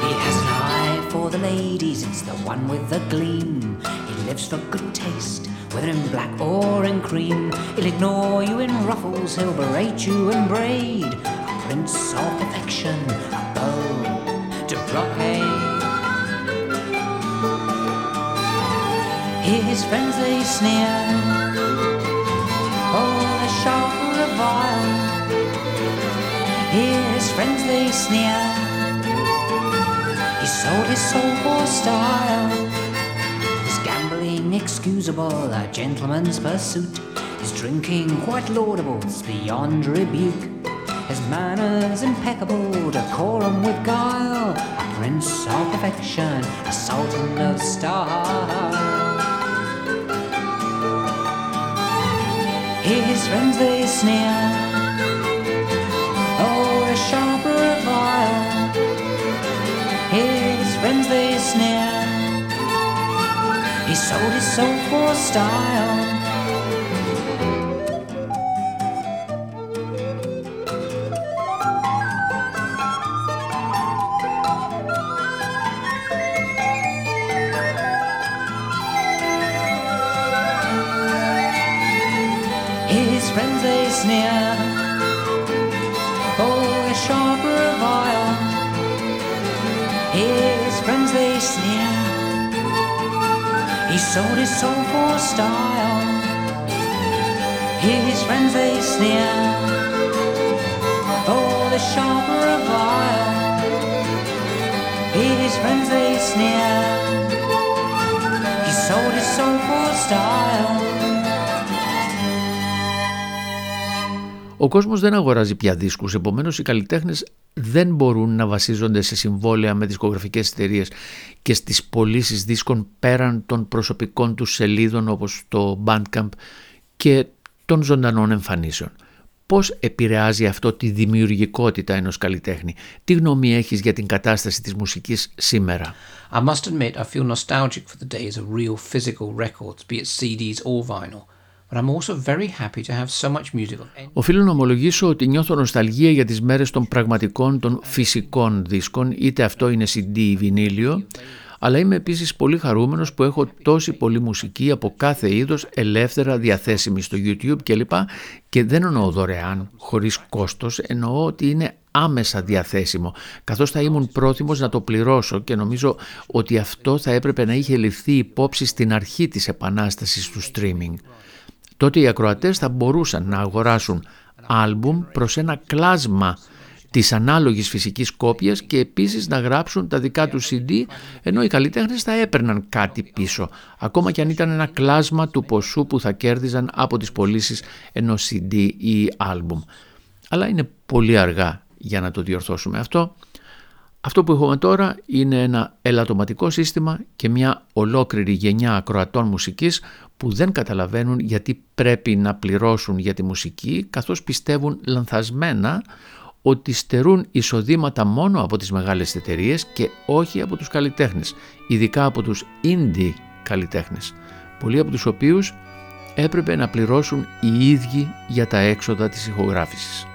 He has an eye for the ladies, it's the one with the gleam. He lives for good taste, whether in black or in cream. He'll ignore you in ruffles, he'll berate you in braid. A prince of perfection, a bow to blockade. His friends they sneer, oh the sharp revile. His friends they sneer. He sold his soul for style. His gambling excusable, a gentleman's pursuit. His drinking quite laudable, it's beyond rebuke. His manners impeccable, decorum with guile. A prince of perfection, a sultan of style. His friends they sneer. Oh, the sharp revile. His friends they sneer. He sold his soul for style. Sneer. Oh, the sharp revile. His friends they sneer. He sold his soul for style. His friends they sneer. Oh, the sharp revile. His friends they sneer. He sold his soul for style. Ο κόσμος δεν αγοράζει πια δίσκους, επομένως οι καλλιτέχνες δεν μπορούν να βασίζονται σε συμβόλαια με δισκογραφικές εταιρείες και στις πωλήσεις δίσκων πέραν των προσωπικών τους σελίδων όπως το Bandcamp και των ζωντανών εμφανίσεων. Πώς επηρεάζει αυτό τη δημιουργικότητα ενός καλλιτέχνη; Τι γνώμη έχεις για την κατάσταση της μουσικής σήμερα; I must admit, I feel nostalgic for the days of real physical records, be it CDs or vinyl. But I'm also very happy to have so much music on Οφείλω να ομολογήσω ότι νιώθω νοσταλγία για τις μέρες των πραγματικών, των φυσικών δίσκων, είτε αυτό είναι CD ή βινίλιο, αλλά είμαι επίσης πολύ χαρούμενος που έχω τόση πολλή μουσική από κάθε είδος ελεύθερα διαθέσιμη στο YouTube κλπ. Και δεν εννοώ δωρεάν, χωρίς κόστος, εννοώ ότι είναι άμεσα διαθέσιμο, καθώς θα ήμουν πρόθυμος να το πληρώσω και νομίζω ότι αυτό θα έπρεπε να είχε ληφθεί υπόψη στην αρχή της επανάστασης του streaming τότε οι ακροατές θα μπορούσαν να αγοράσουν άλμπουμ προς ένα κλάσμα της ανάλογης φυσικής κόπιας και επίσης να γράψουν τα δικά τους CD ενώ οι καλλιτέχνες θα έπαιρναν κάτι πίσω ακόμα και αν ήταν ένα κλάσμα του ποσού που θα κέρδιζαν από τις πωλήσεις ενός CD ή άλμπουμ. Αλλά είναι πολύ αργά για να το διορθώσουμε αυτό. Αυτό που έχουμε τώρα είναι ένα ελαττωματικό σύστημα και μια ολόκληρη γενιά ακροατών μουσικής που δεν καταλαβαίνουν γιατί πρέπει να πληρώσουν για τη μουσική καθώς πιστεύουν λανθασμένα ότι στερούν εισοδήματα μόνο από τις μεγάλες εταιρείες και όχι από τους καλλιτέχνες, ειδικά από τους indie καλλιτέχνες, πολλοί από τους οποίους έπρεπε να πληρώσουν οι ίδιοι για τα έξοδα της ηχογράφησης.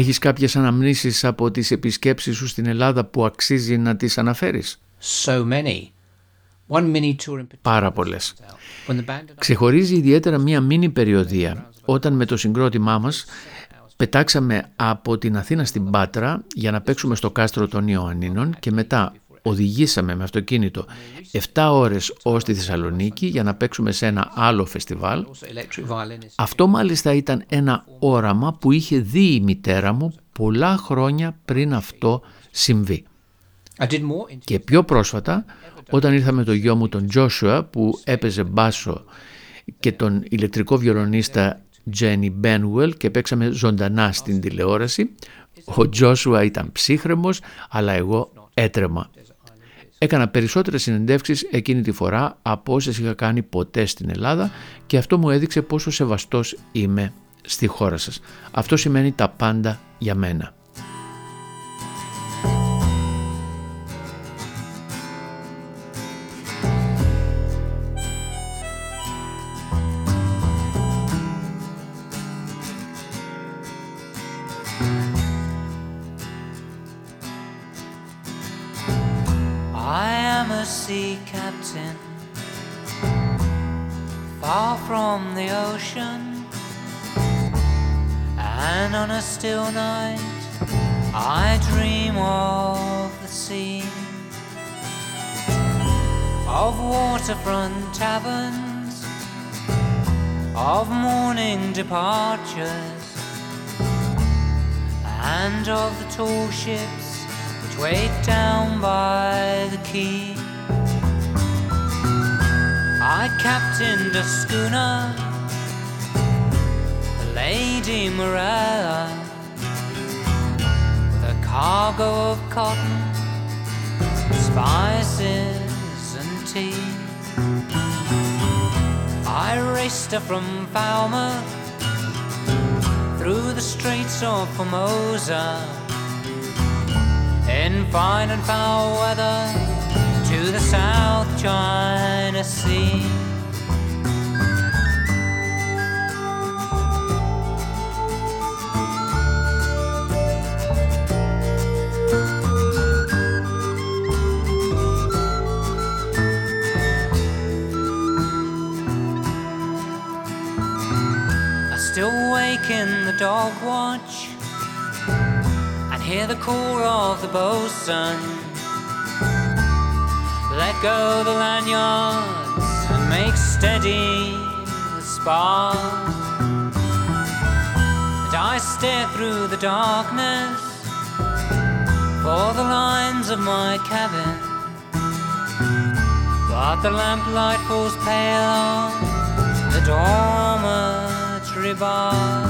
Έχεις κάποιες αναμνήσεις από τις επισκέψεις σου στην Ελλάδα που αξίζει να τις αναφέρεις; So many. One mini tour in particular. Πάρα πολλές. When the band and I Ξεχωρίζει ιδιαίτερα μία μίνι περιοδία όταν με το συγκρότημά μας πετάξαμε από την Αθήνα στην Πάτρα για να παίξουμε στο κάστρο των Ιωαννίνων και μετά οδηγήσαμε με αυτοκίνητο 7 ώρες ως τη Θεσσαλονίκη για να παίξουμε σε ένα άλλο φεστιβάλ. also electric violinist. Αυτό μάλιστα ήταν ένα όραμα που είχε δει η μητέρα μου πολλά χρόνια πριν αυτό συμβεί. I did more in Και πιο πρόσφατα, όταν ήρθα με το γιο μου τον Τζόσουα που έπαιζε μπάσο και τον ηλεκτρικό βιολονίστα Τζένι Μπένουελ και παίξαμε ζωντανά στην τηλεόραση, ο Τζόσουα ήταν ψύχρεμος αλλά εγώ έτρεμα. Έκανα περισσότερες συνεντεύξεις εκείνη τη φορά από όσες είχα κάνει ποτέ στην Ελλάδα και αυτό μου έδειξε πόσο σεβαστός είμαι στη χώρα σας. Αυτό σημαίνει τα πάντα για μένα. Ocean, and on a still night I dream of the sea, of waterfront taverns, of morning departures, and of the tall ships which wait down by the quay. I captained a schooner, Lady Morella, with a cargo of cotton, spices, and tea. I raced her from Falmouth through the streets of Formosa in fine and foul weather to the South China Sea. Still wake in the dog watch and hear the call of the bosun. Let go the lanyards and make steady the spar. And I stare through the darkness for the lines of my cabin. But the lamplight falls pale ば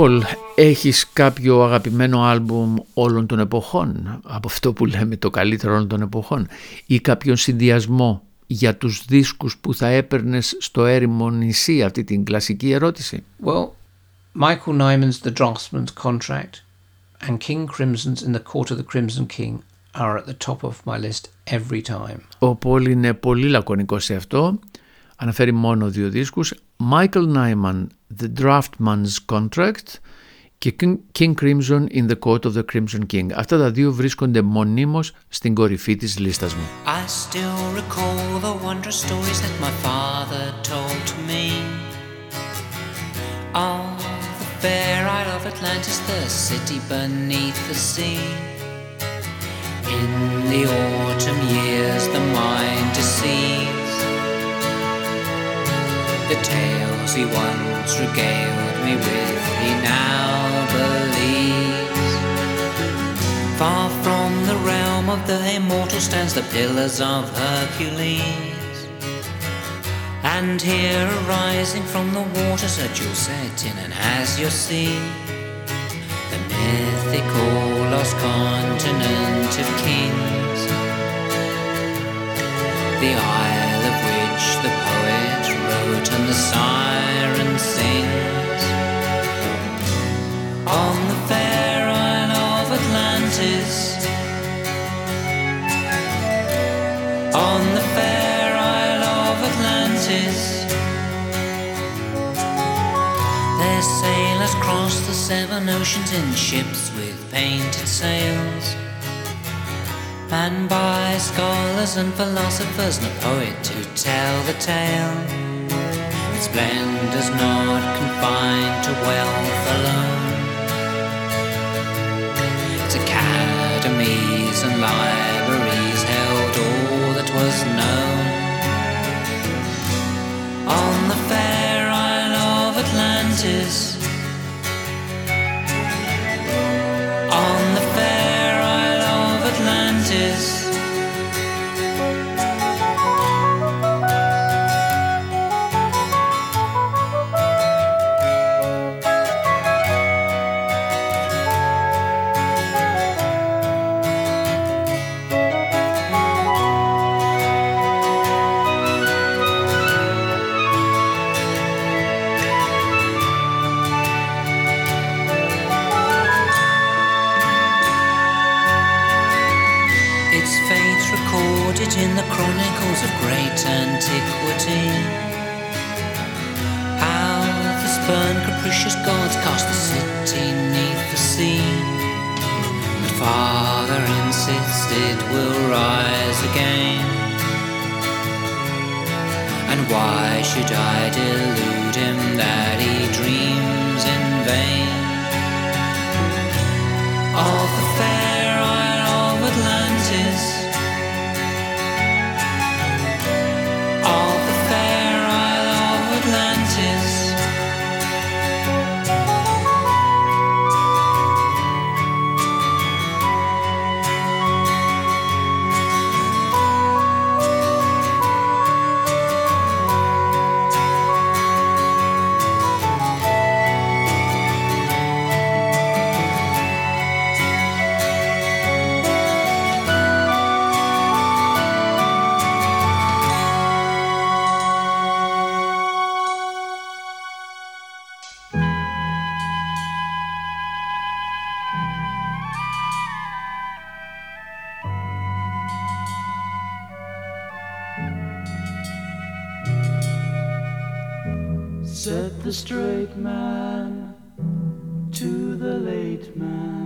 Πολ, έχεις κάποιο αγαπημένο άλμπουμ όλων των εποχών, από αυτό που λέμε το καλύτερο όλων των εποχών, ή κάποιον συνδυασμό για τους δίσκους που θα έπαιρνες στο έρημο νησί, αυτή την κλασική ερώτηση; Well, Michael Nyman's The Draftsman's Contract and King Crimson's In the Court of the Crimson King are at the top of my list every time. Ο Πολ είναι πολύ λακωνικός σε αυτό. Αναφέρει μόνο δύο δίσκους. Michael Nyman, The Draftman's Contract και King Crimson in the Court of the Crimson King. Αυτά τα δύο βρίσκονται μονίμως στην κορυφή της λίστας μου. I still recall the wondrous stories that my father told to me Of the fair isle of Atlantis, the city beneath the sea In the autumn years the mind deceives the tales he once regaled me with, he now believes. Far from the realm of the immortal stands the pillars of Hercules. And here arising from the waters a jewel set in an azure sea, the mythical lost continent of kings. The isle of which the and the siren sings. On the fair isle of Atlantis. On the fair isle of Atlantis. Their sailors cross the seven oceans in ships with painted sails. And by scholars and philosophers and a poet to tell the tale. Splendor's not confined to wealth alone. Its academies and libraries held all that was known. On the fair isle of Atlantis. Antiquity. How the spurned capricious gods cast the city neath the sea. But Father insists it will rise again. And why should I delude him that he dreams in vain? Of the fair isle of Atlantis. The straight man to the late man.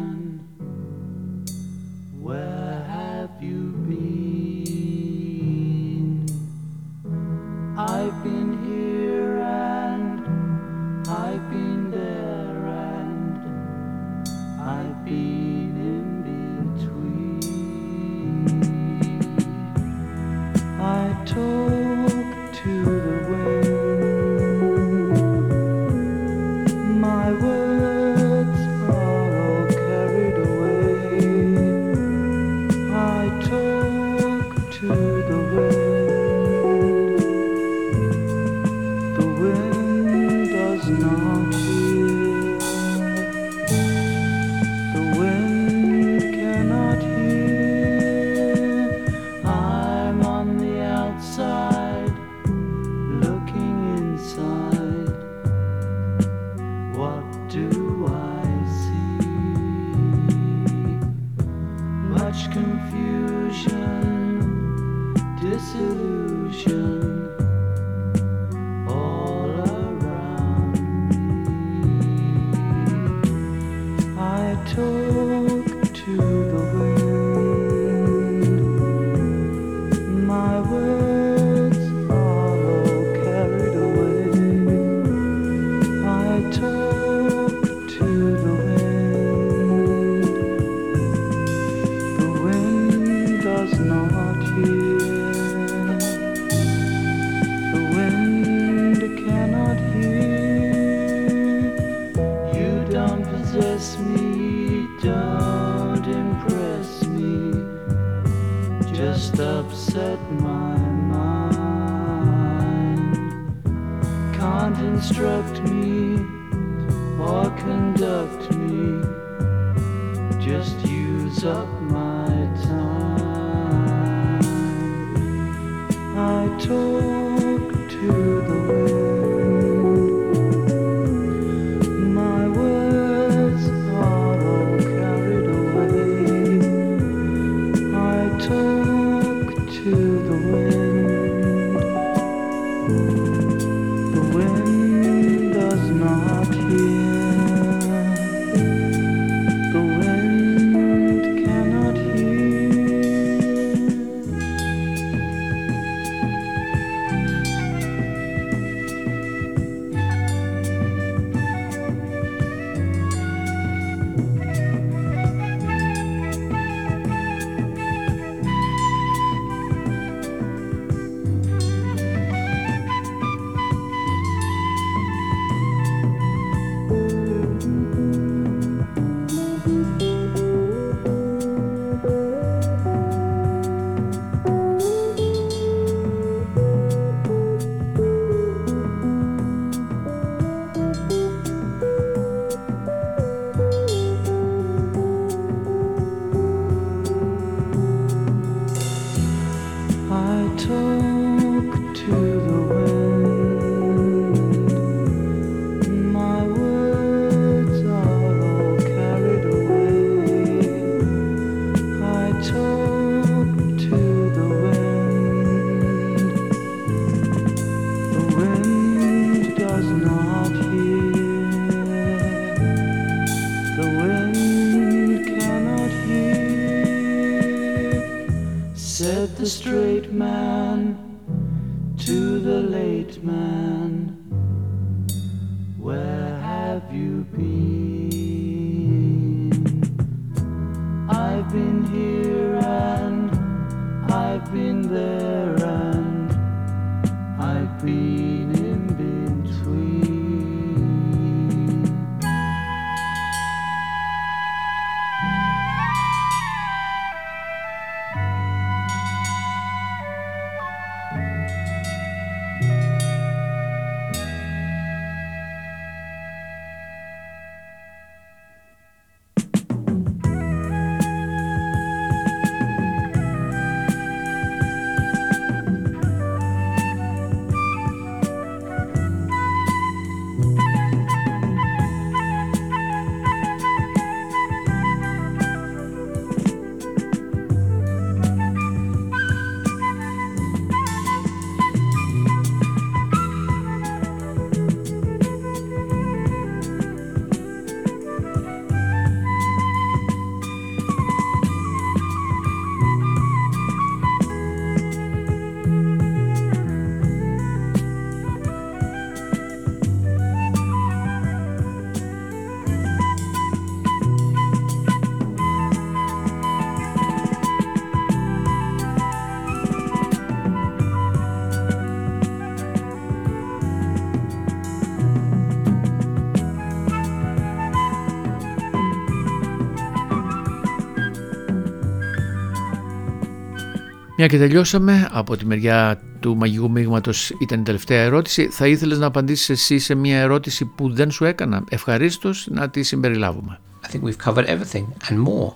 Μια και τελειώσαμε, από τη μεριά του μαγικού μείγματος ήταν η τελευταία ερώτηση. Θα ήθελες να απαντήσεις εσύ σε μια ερώτηση που δεν σου έκανα; Ευχαρίστως να τη συμπεριλάβουμε. I think we've covered everything and more.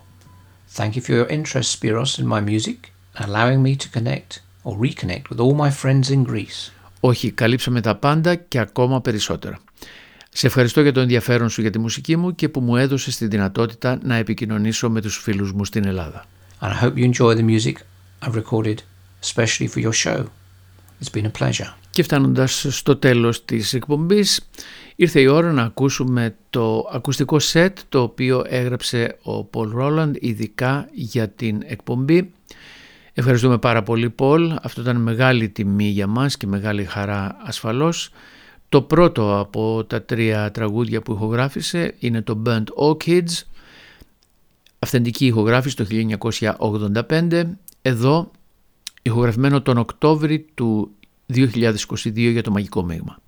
Thank you for your interest, Spiros, in my music, allowing me to connect or reconnect with all my friends in Greece. Όχι, καλύψαμε τα πάντα και ακόμα περισσότερα. Σε ευχαριστώ για το ενδιαφέρον σου για τη μουσική μου και που μου έδωσες τη δυνατότητα να επικοινωνήσω με τους φίλους μου στην Ελλάδα. And I hope you enjoy the music I've recorded especially for your show. It's been a pleasure. Και φτάνοντας στο τέλος της εκπομπής, ήρθε η ώρα να ακούσουμε το ακουστικό σετ το οποίο έγραψε ο Πολ Ρόλαντ ειδικά για την εκπομπή. Ευχαριστούμε πάρα πολύ Πολ, αυτό ήταν μεγάλη τιμή για μας και μεγάλη χαρά ασφαλώς. Το πρώτο από τα τρία τραγούδια που ηχογράφησε είναι το Burnt Orchids, αυθεντική ηχογράφηση το 1985, εδώ ηχογραφημένο τον Οκτώβρη του 2022 για το Μαγικό Μείγμα.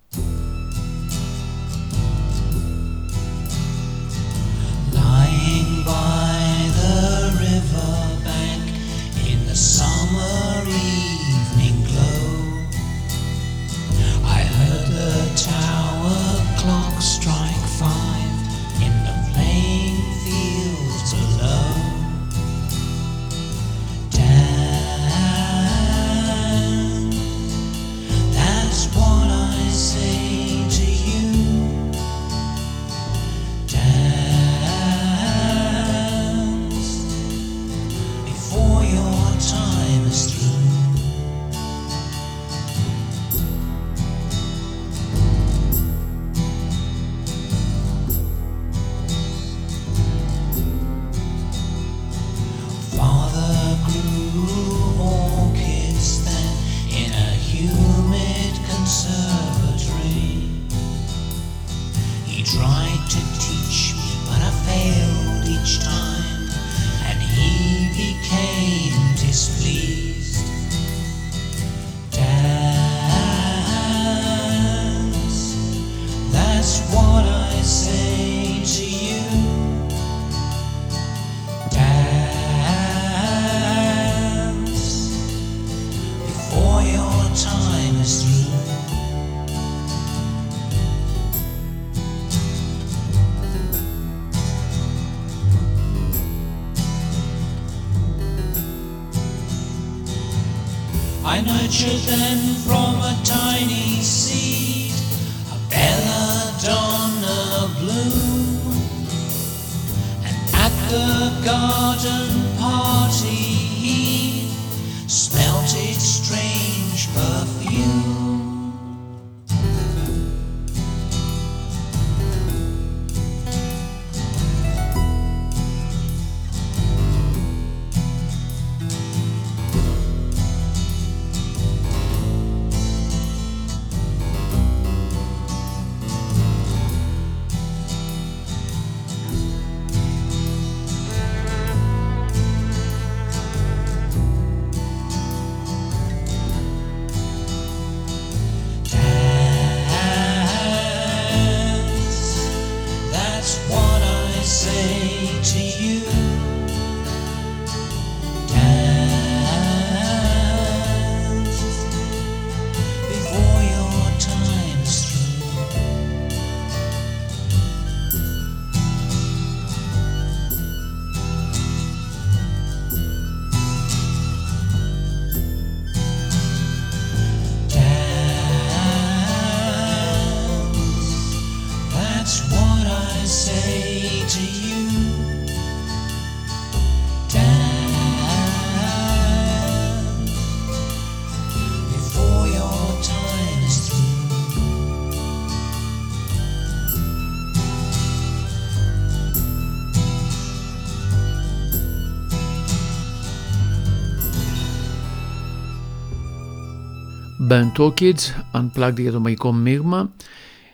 Band Orchids, Unplugged για το μαγικό μείγμα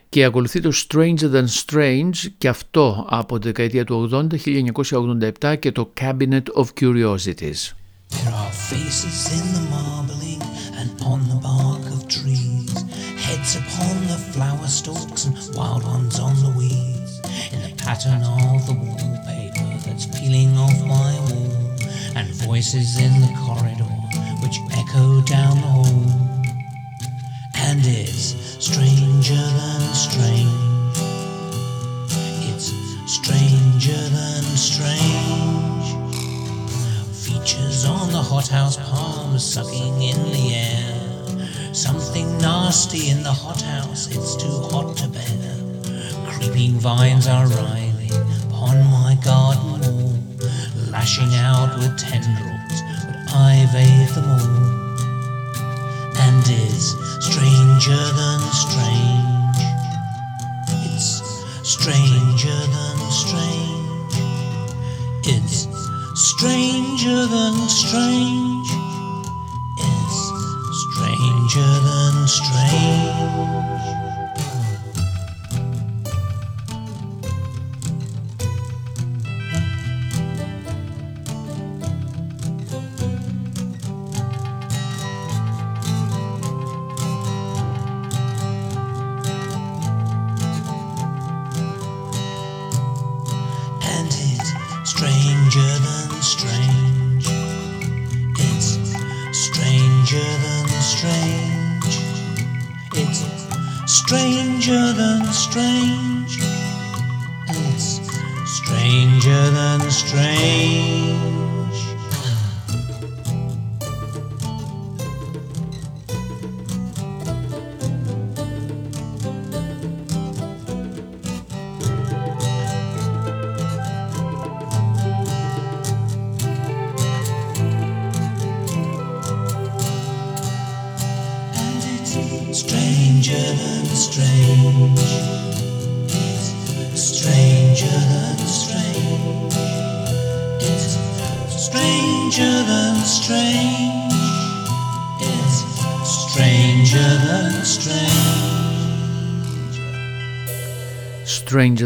και ακολουθεί το Stranger Than Strange και αυτό από τη δεκαετία του 80, 1987 και το Cabinet of Curiosities. There are faces in the marbling and on the bark of trees Heads upon the flower stalks and wild ones on the weeds In the pattern of the wallpaper that's peeling off my wall And voices in the corridor which echo down the hall. And it's stranger than strange. It's stranger than strange. Features on the hothouse palm sucking in the air. Something nasty in the hothouse, it's too hot to bear. Creeping vines are writhing upon my garden wall, lashing out with tendrils, but I've evade them all. And is stranger than strange. It's stranger than strange. It's stranger than strange. It's stranger than strange.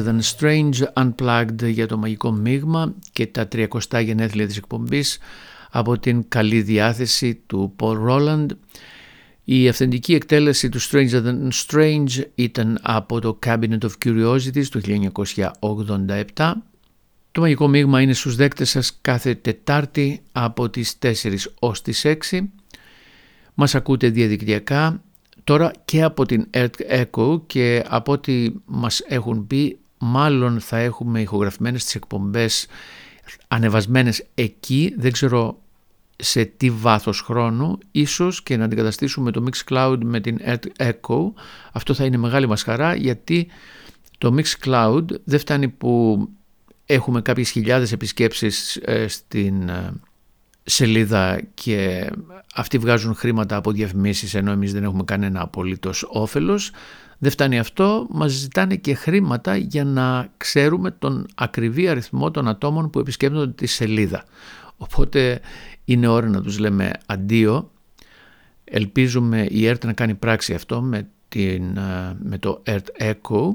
Stranger Than Strange Unplugged για το μαγικό μείγμα και τα 30 γενέθλια της εκπομπής από την καλή διάθεση του Paul Roland. Η αυθεντική εκτέλεση του Stranger Than Strange ήταν από το Cabinet of Curiosities του 1987. Το μαγικό μείγμα είναι στους δέκτες σας κάθε Τετάρτη από τις 4 ως τις 6. Μας ακούτε διαδικτυακά τώρα και από την Earth Echo και από ό,τι μας έχουν πει μάλλον θα έχουμε ηχογραφημένες τις εκπομπές ανεβασμένες εκεί, δεν ξέρω σε τι βάθος χρόνου, ίσως και να αντικαταστήσουμε το Mixcloud με την Earth Echo. Αυτό θα είναι μεγάλη μας χαρά γιατί το Mixcloud δεν φτάνει που έχουμε κάποιες χιλιάδες επισκέψεις ε, στην ε, σελίδα και αυτοί βγάζουν χρήματα από διαφημίσεις ενώ εμείς δεν έχουμε κανένα απολύτως όφελος. Δεν φτάνει αυτό, μας ζητάνε και χρήματα για να ξέρουμε τον ακριβή αριθμό των ατόμων που επισκέπτονται τη σελίδα. Οπότε είναι ώρα να τους λέμε αντίο. Ελπίζουμε η ΕΡΤ να κάνει πράξη αυτό με, την, με το ERT Echo.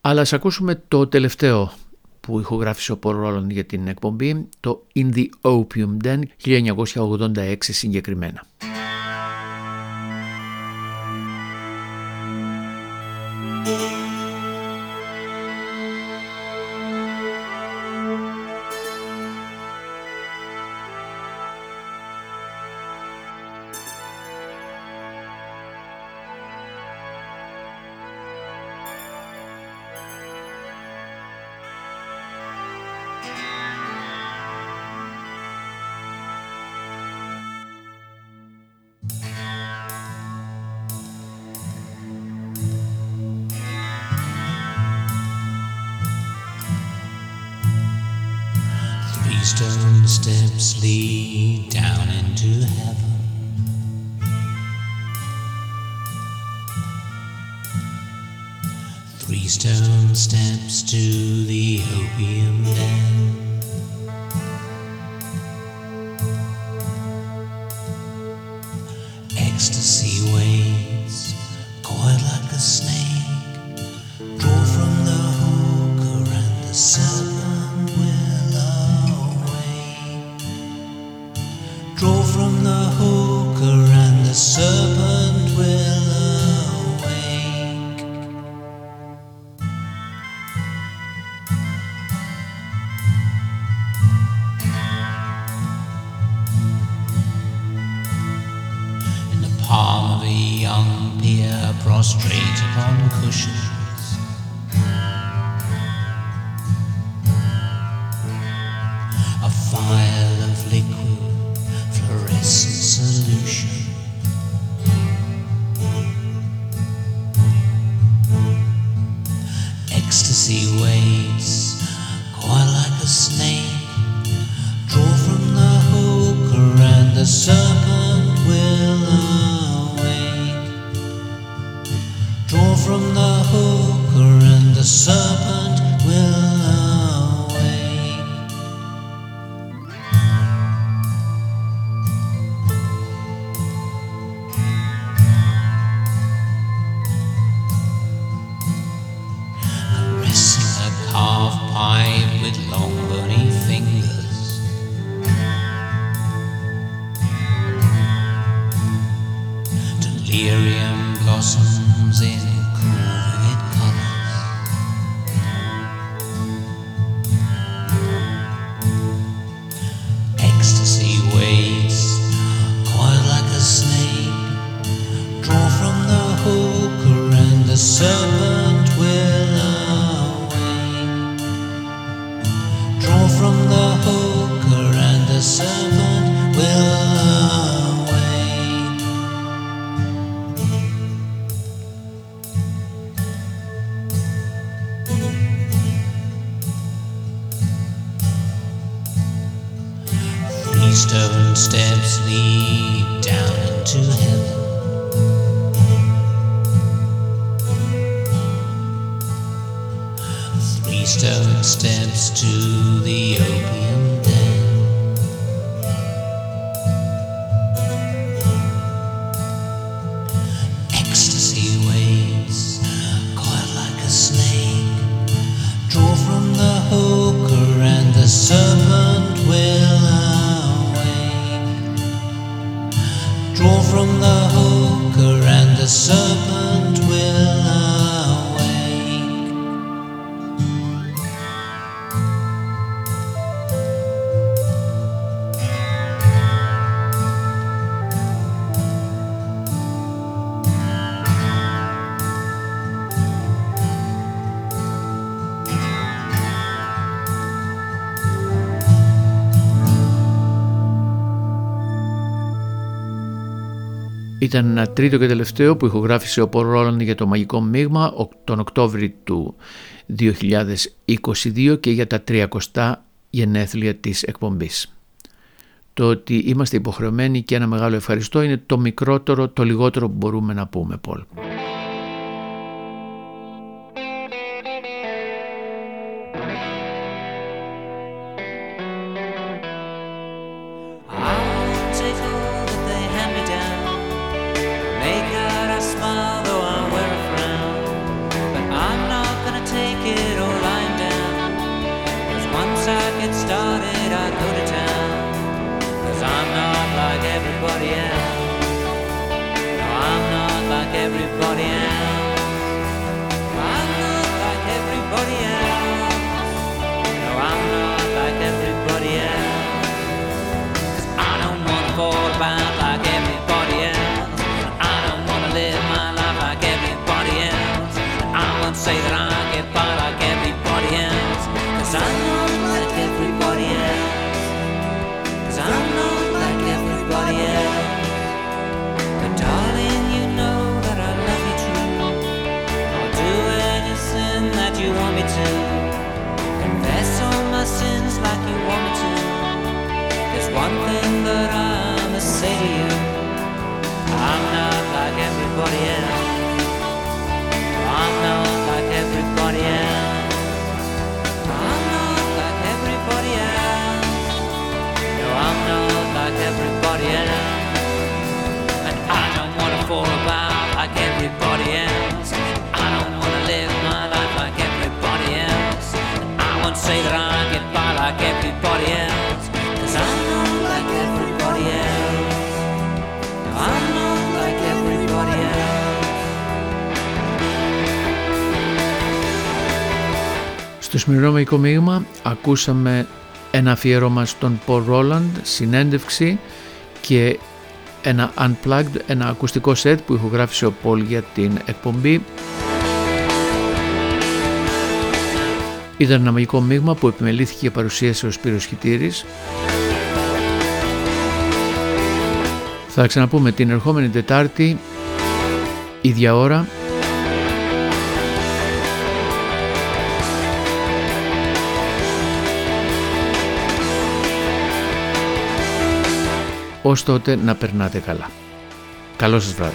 Αλλά ας ακούσουμε το τελευταίο που ηχογράφησε ο Paul Roland για την εκπομπή, το In the Opium Den 1986 συγκεκριμένα. Ήταν ένα τρίτο και τελευταίο που ηχογράφησε ο Πολ Ρόλαντ για το μαγικό μείγμα τον Οκτώβρη του 2022 και για τα 300 γενέθλια της εκπομπής. Το ότι είμαστε υποχρεωμένοι και ένα μεγάλο ευχαριστώ είναι το μικρότερο, το λιγότερο που μπορούμε να πούμε Πολ. won't say that I get Στο σημερινό μαϊκό ακούσαμε ένα αφιέρωμα στον Paul Roland, συνέντευξη και ένα unplugged, ένα ακουστικό set που ηχογράφησε ο Paul για την εκπομπή. Ήταν ένα μαγικό μείγμα που επιμελήθηκε και παρουσίασε ο Σπύρος Χιτήρης. Θα ξαναπούμε την ερχόμενη Τετάρτη, ίδια ώρα. Ως τότε να περνάτε καλά. Καλό σας βράδυ.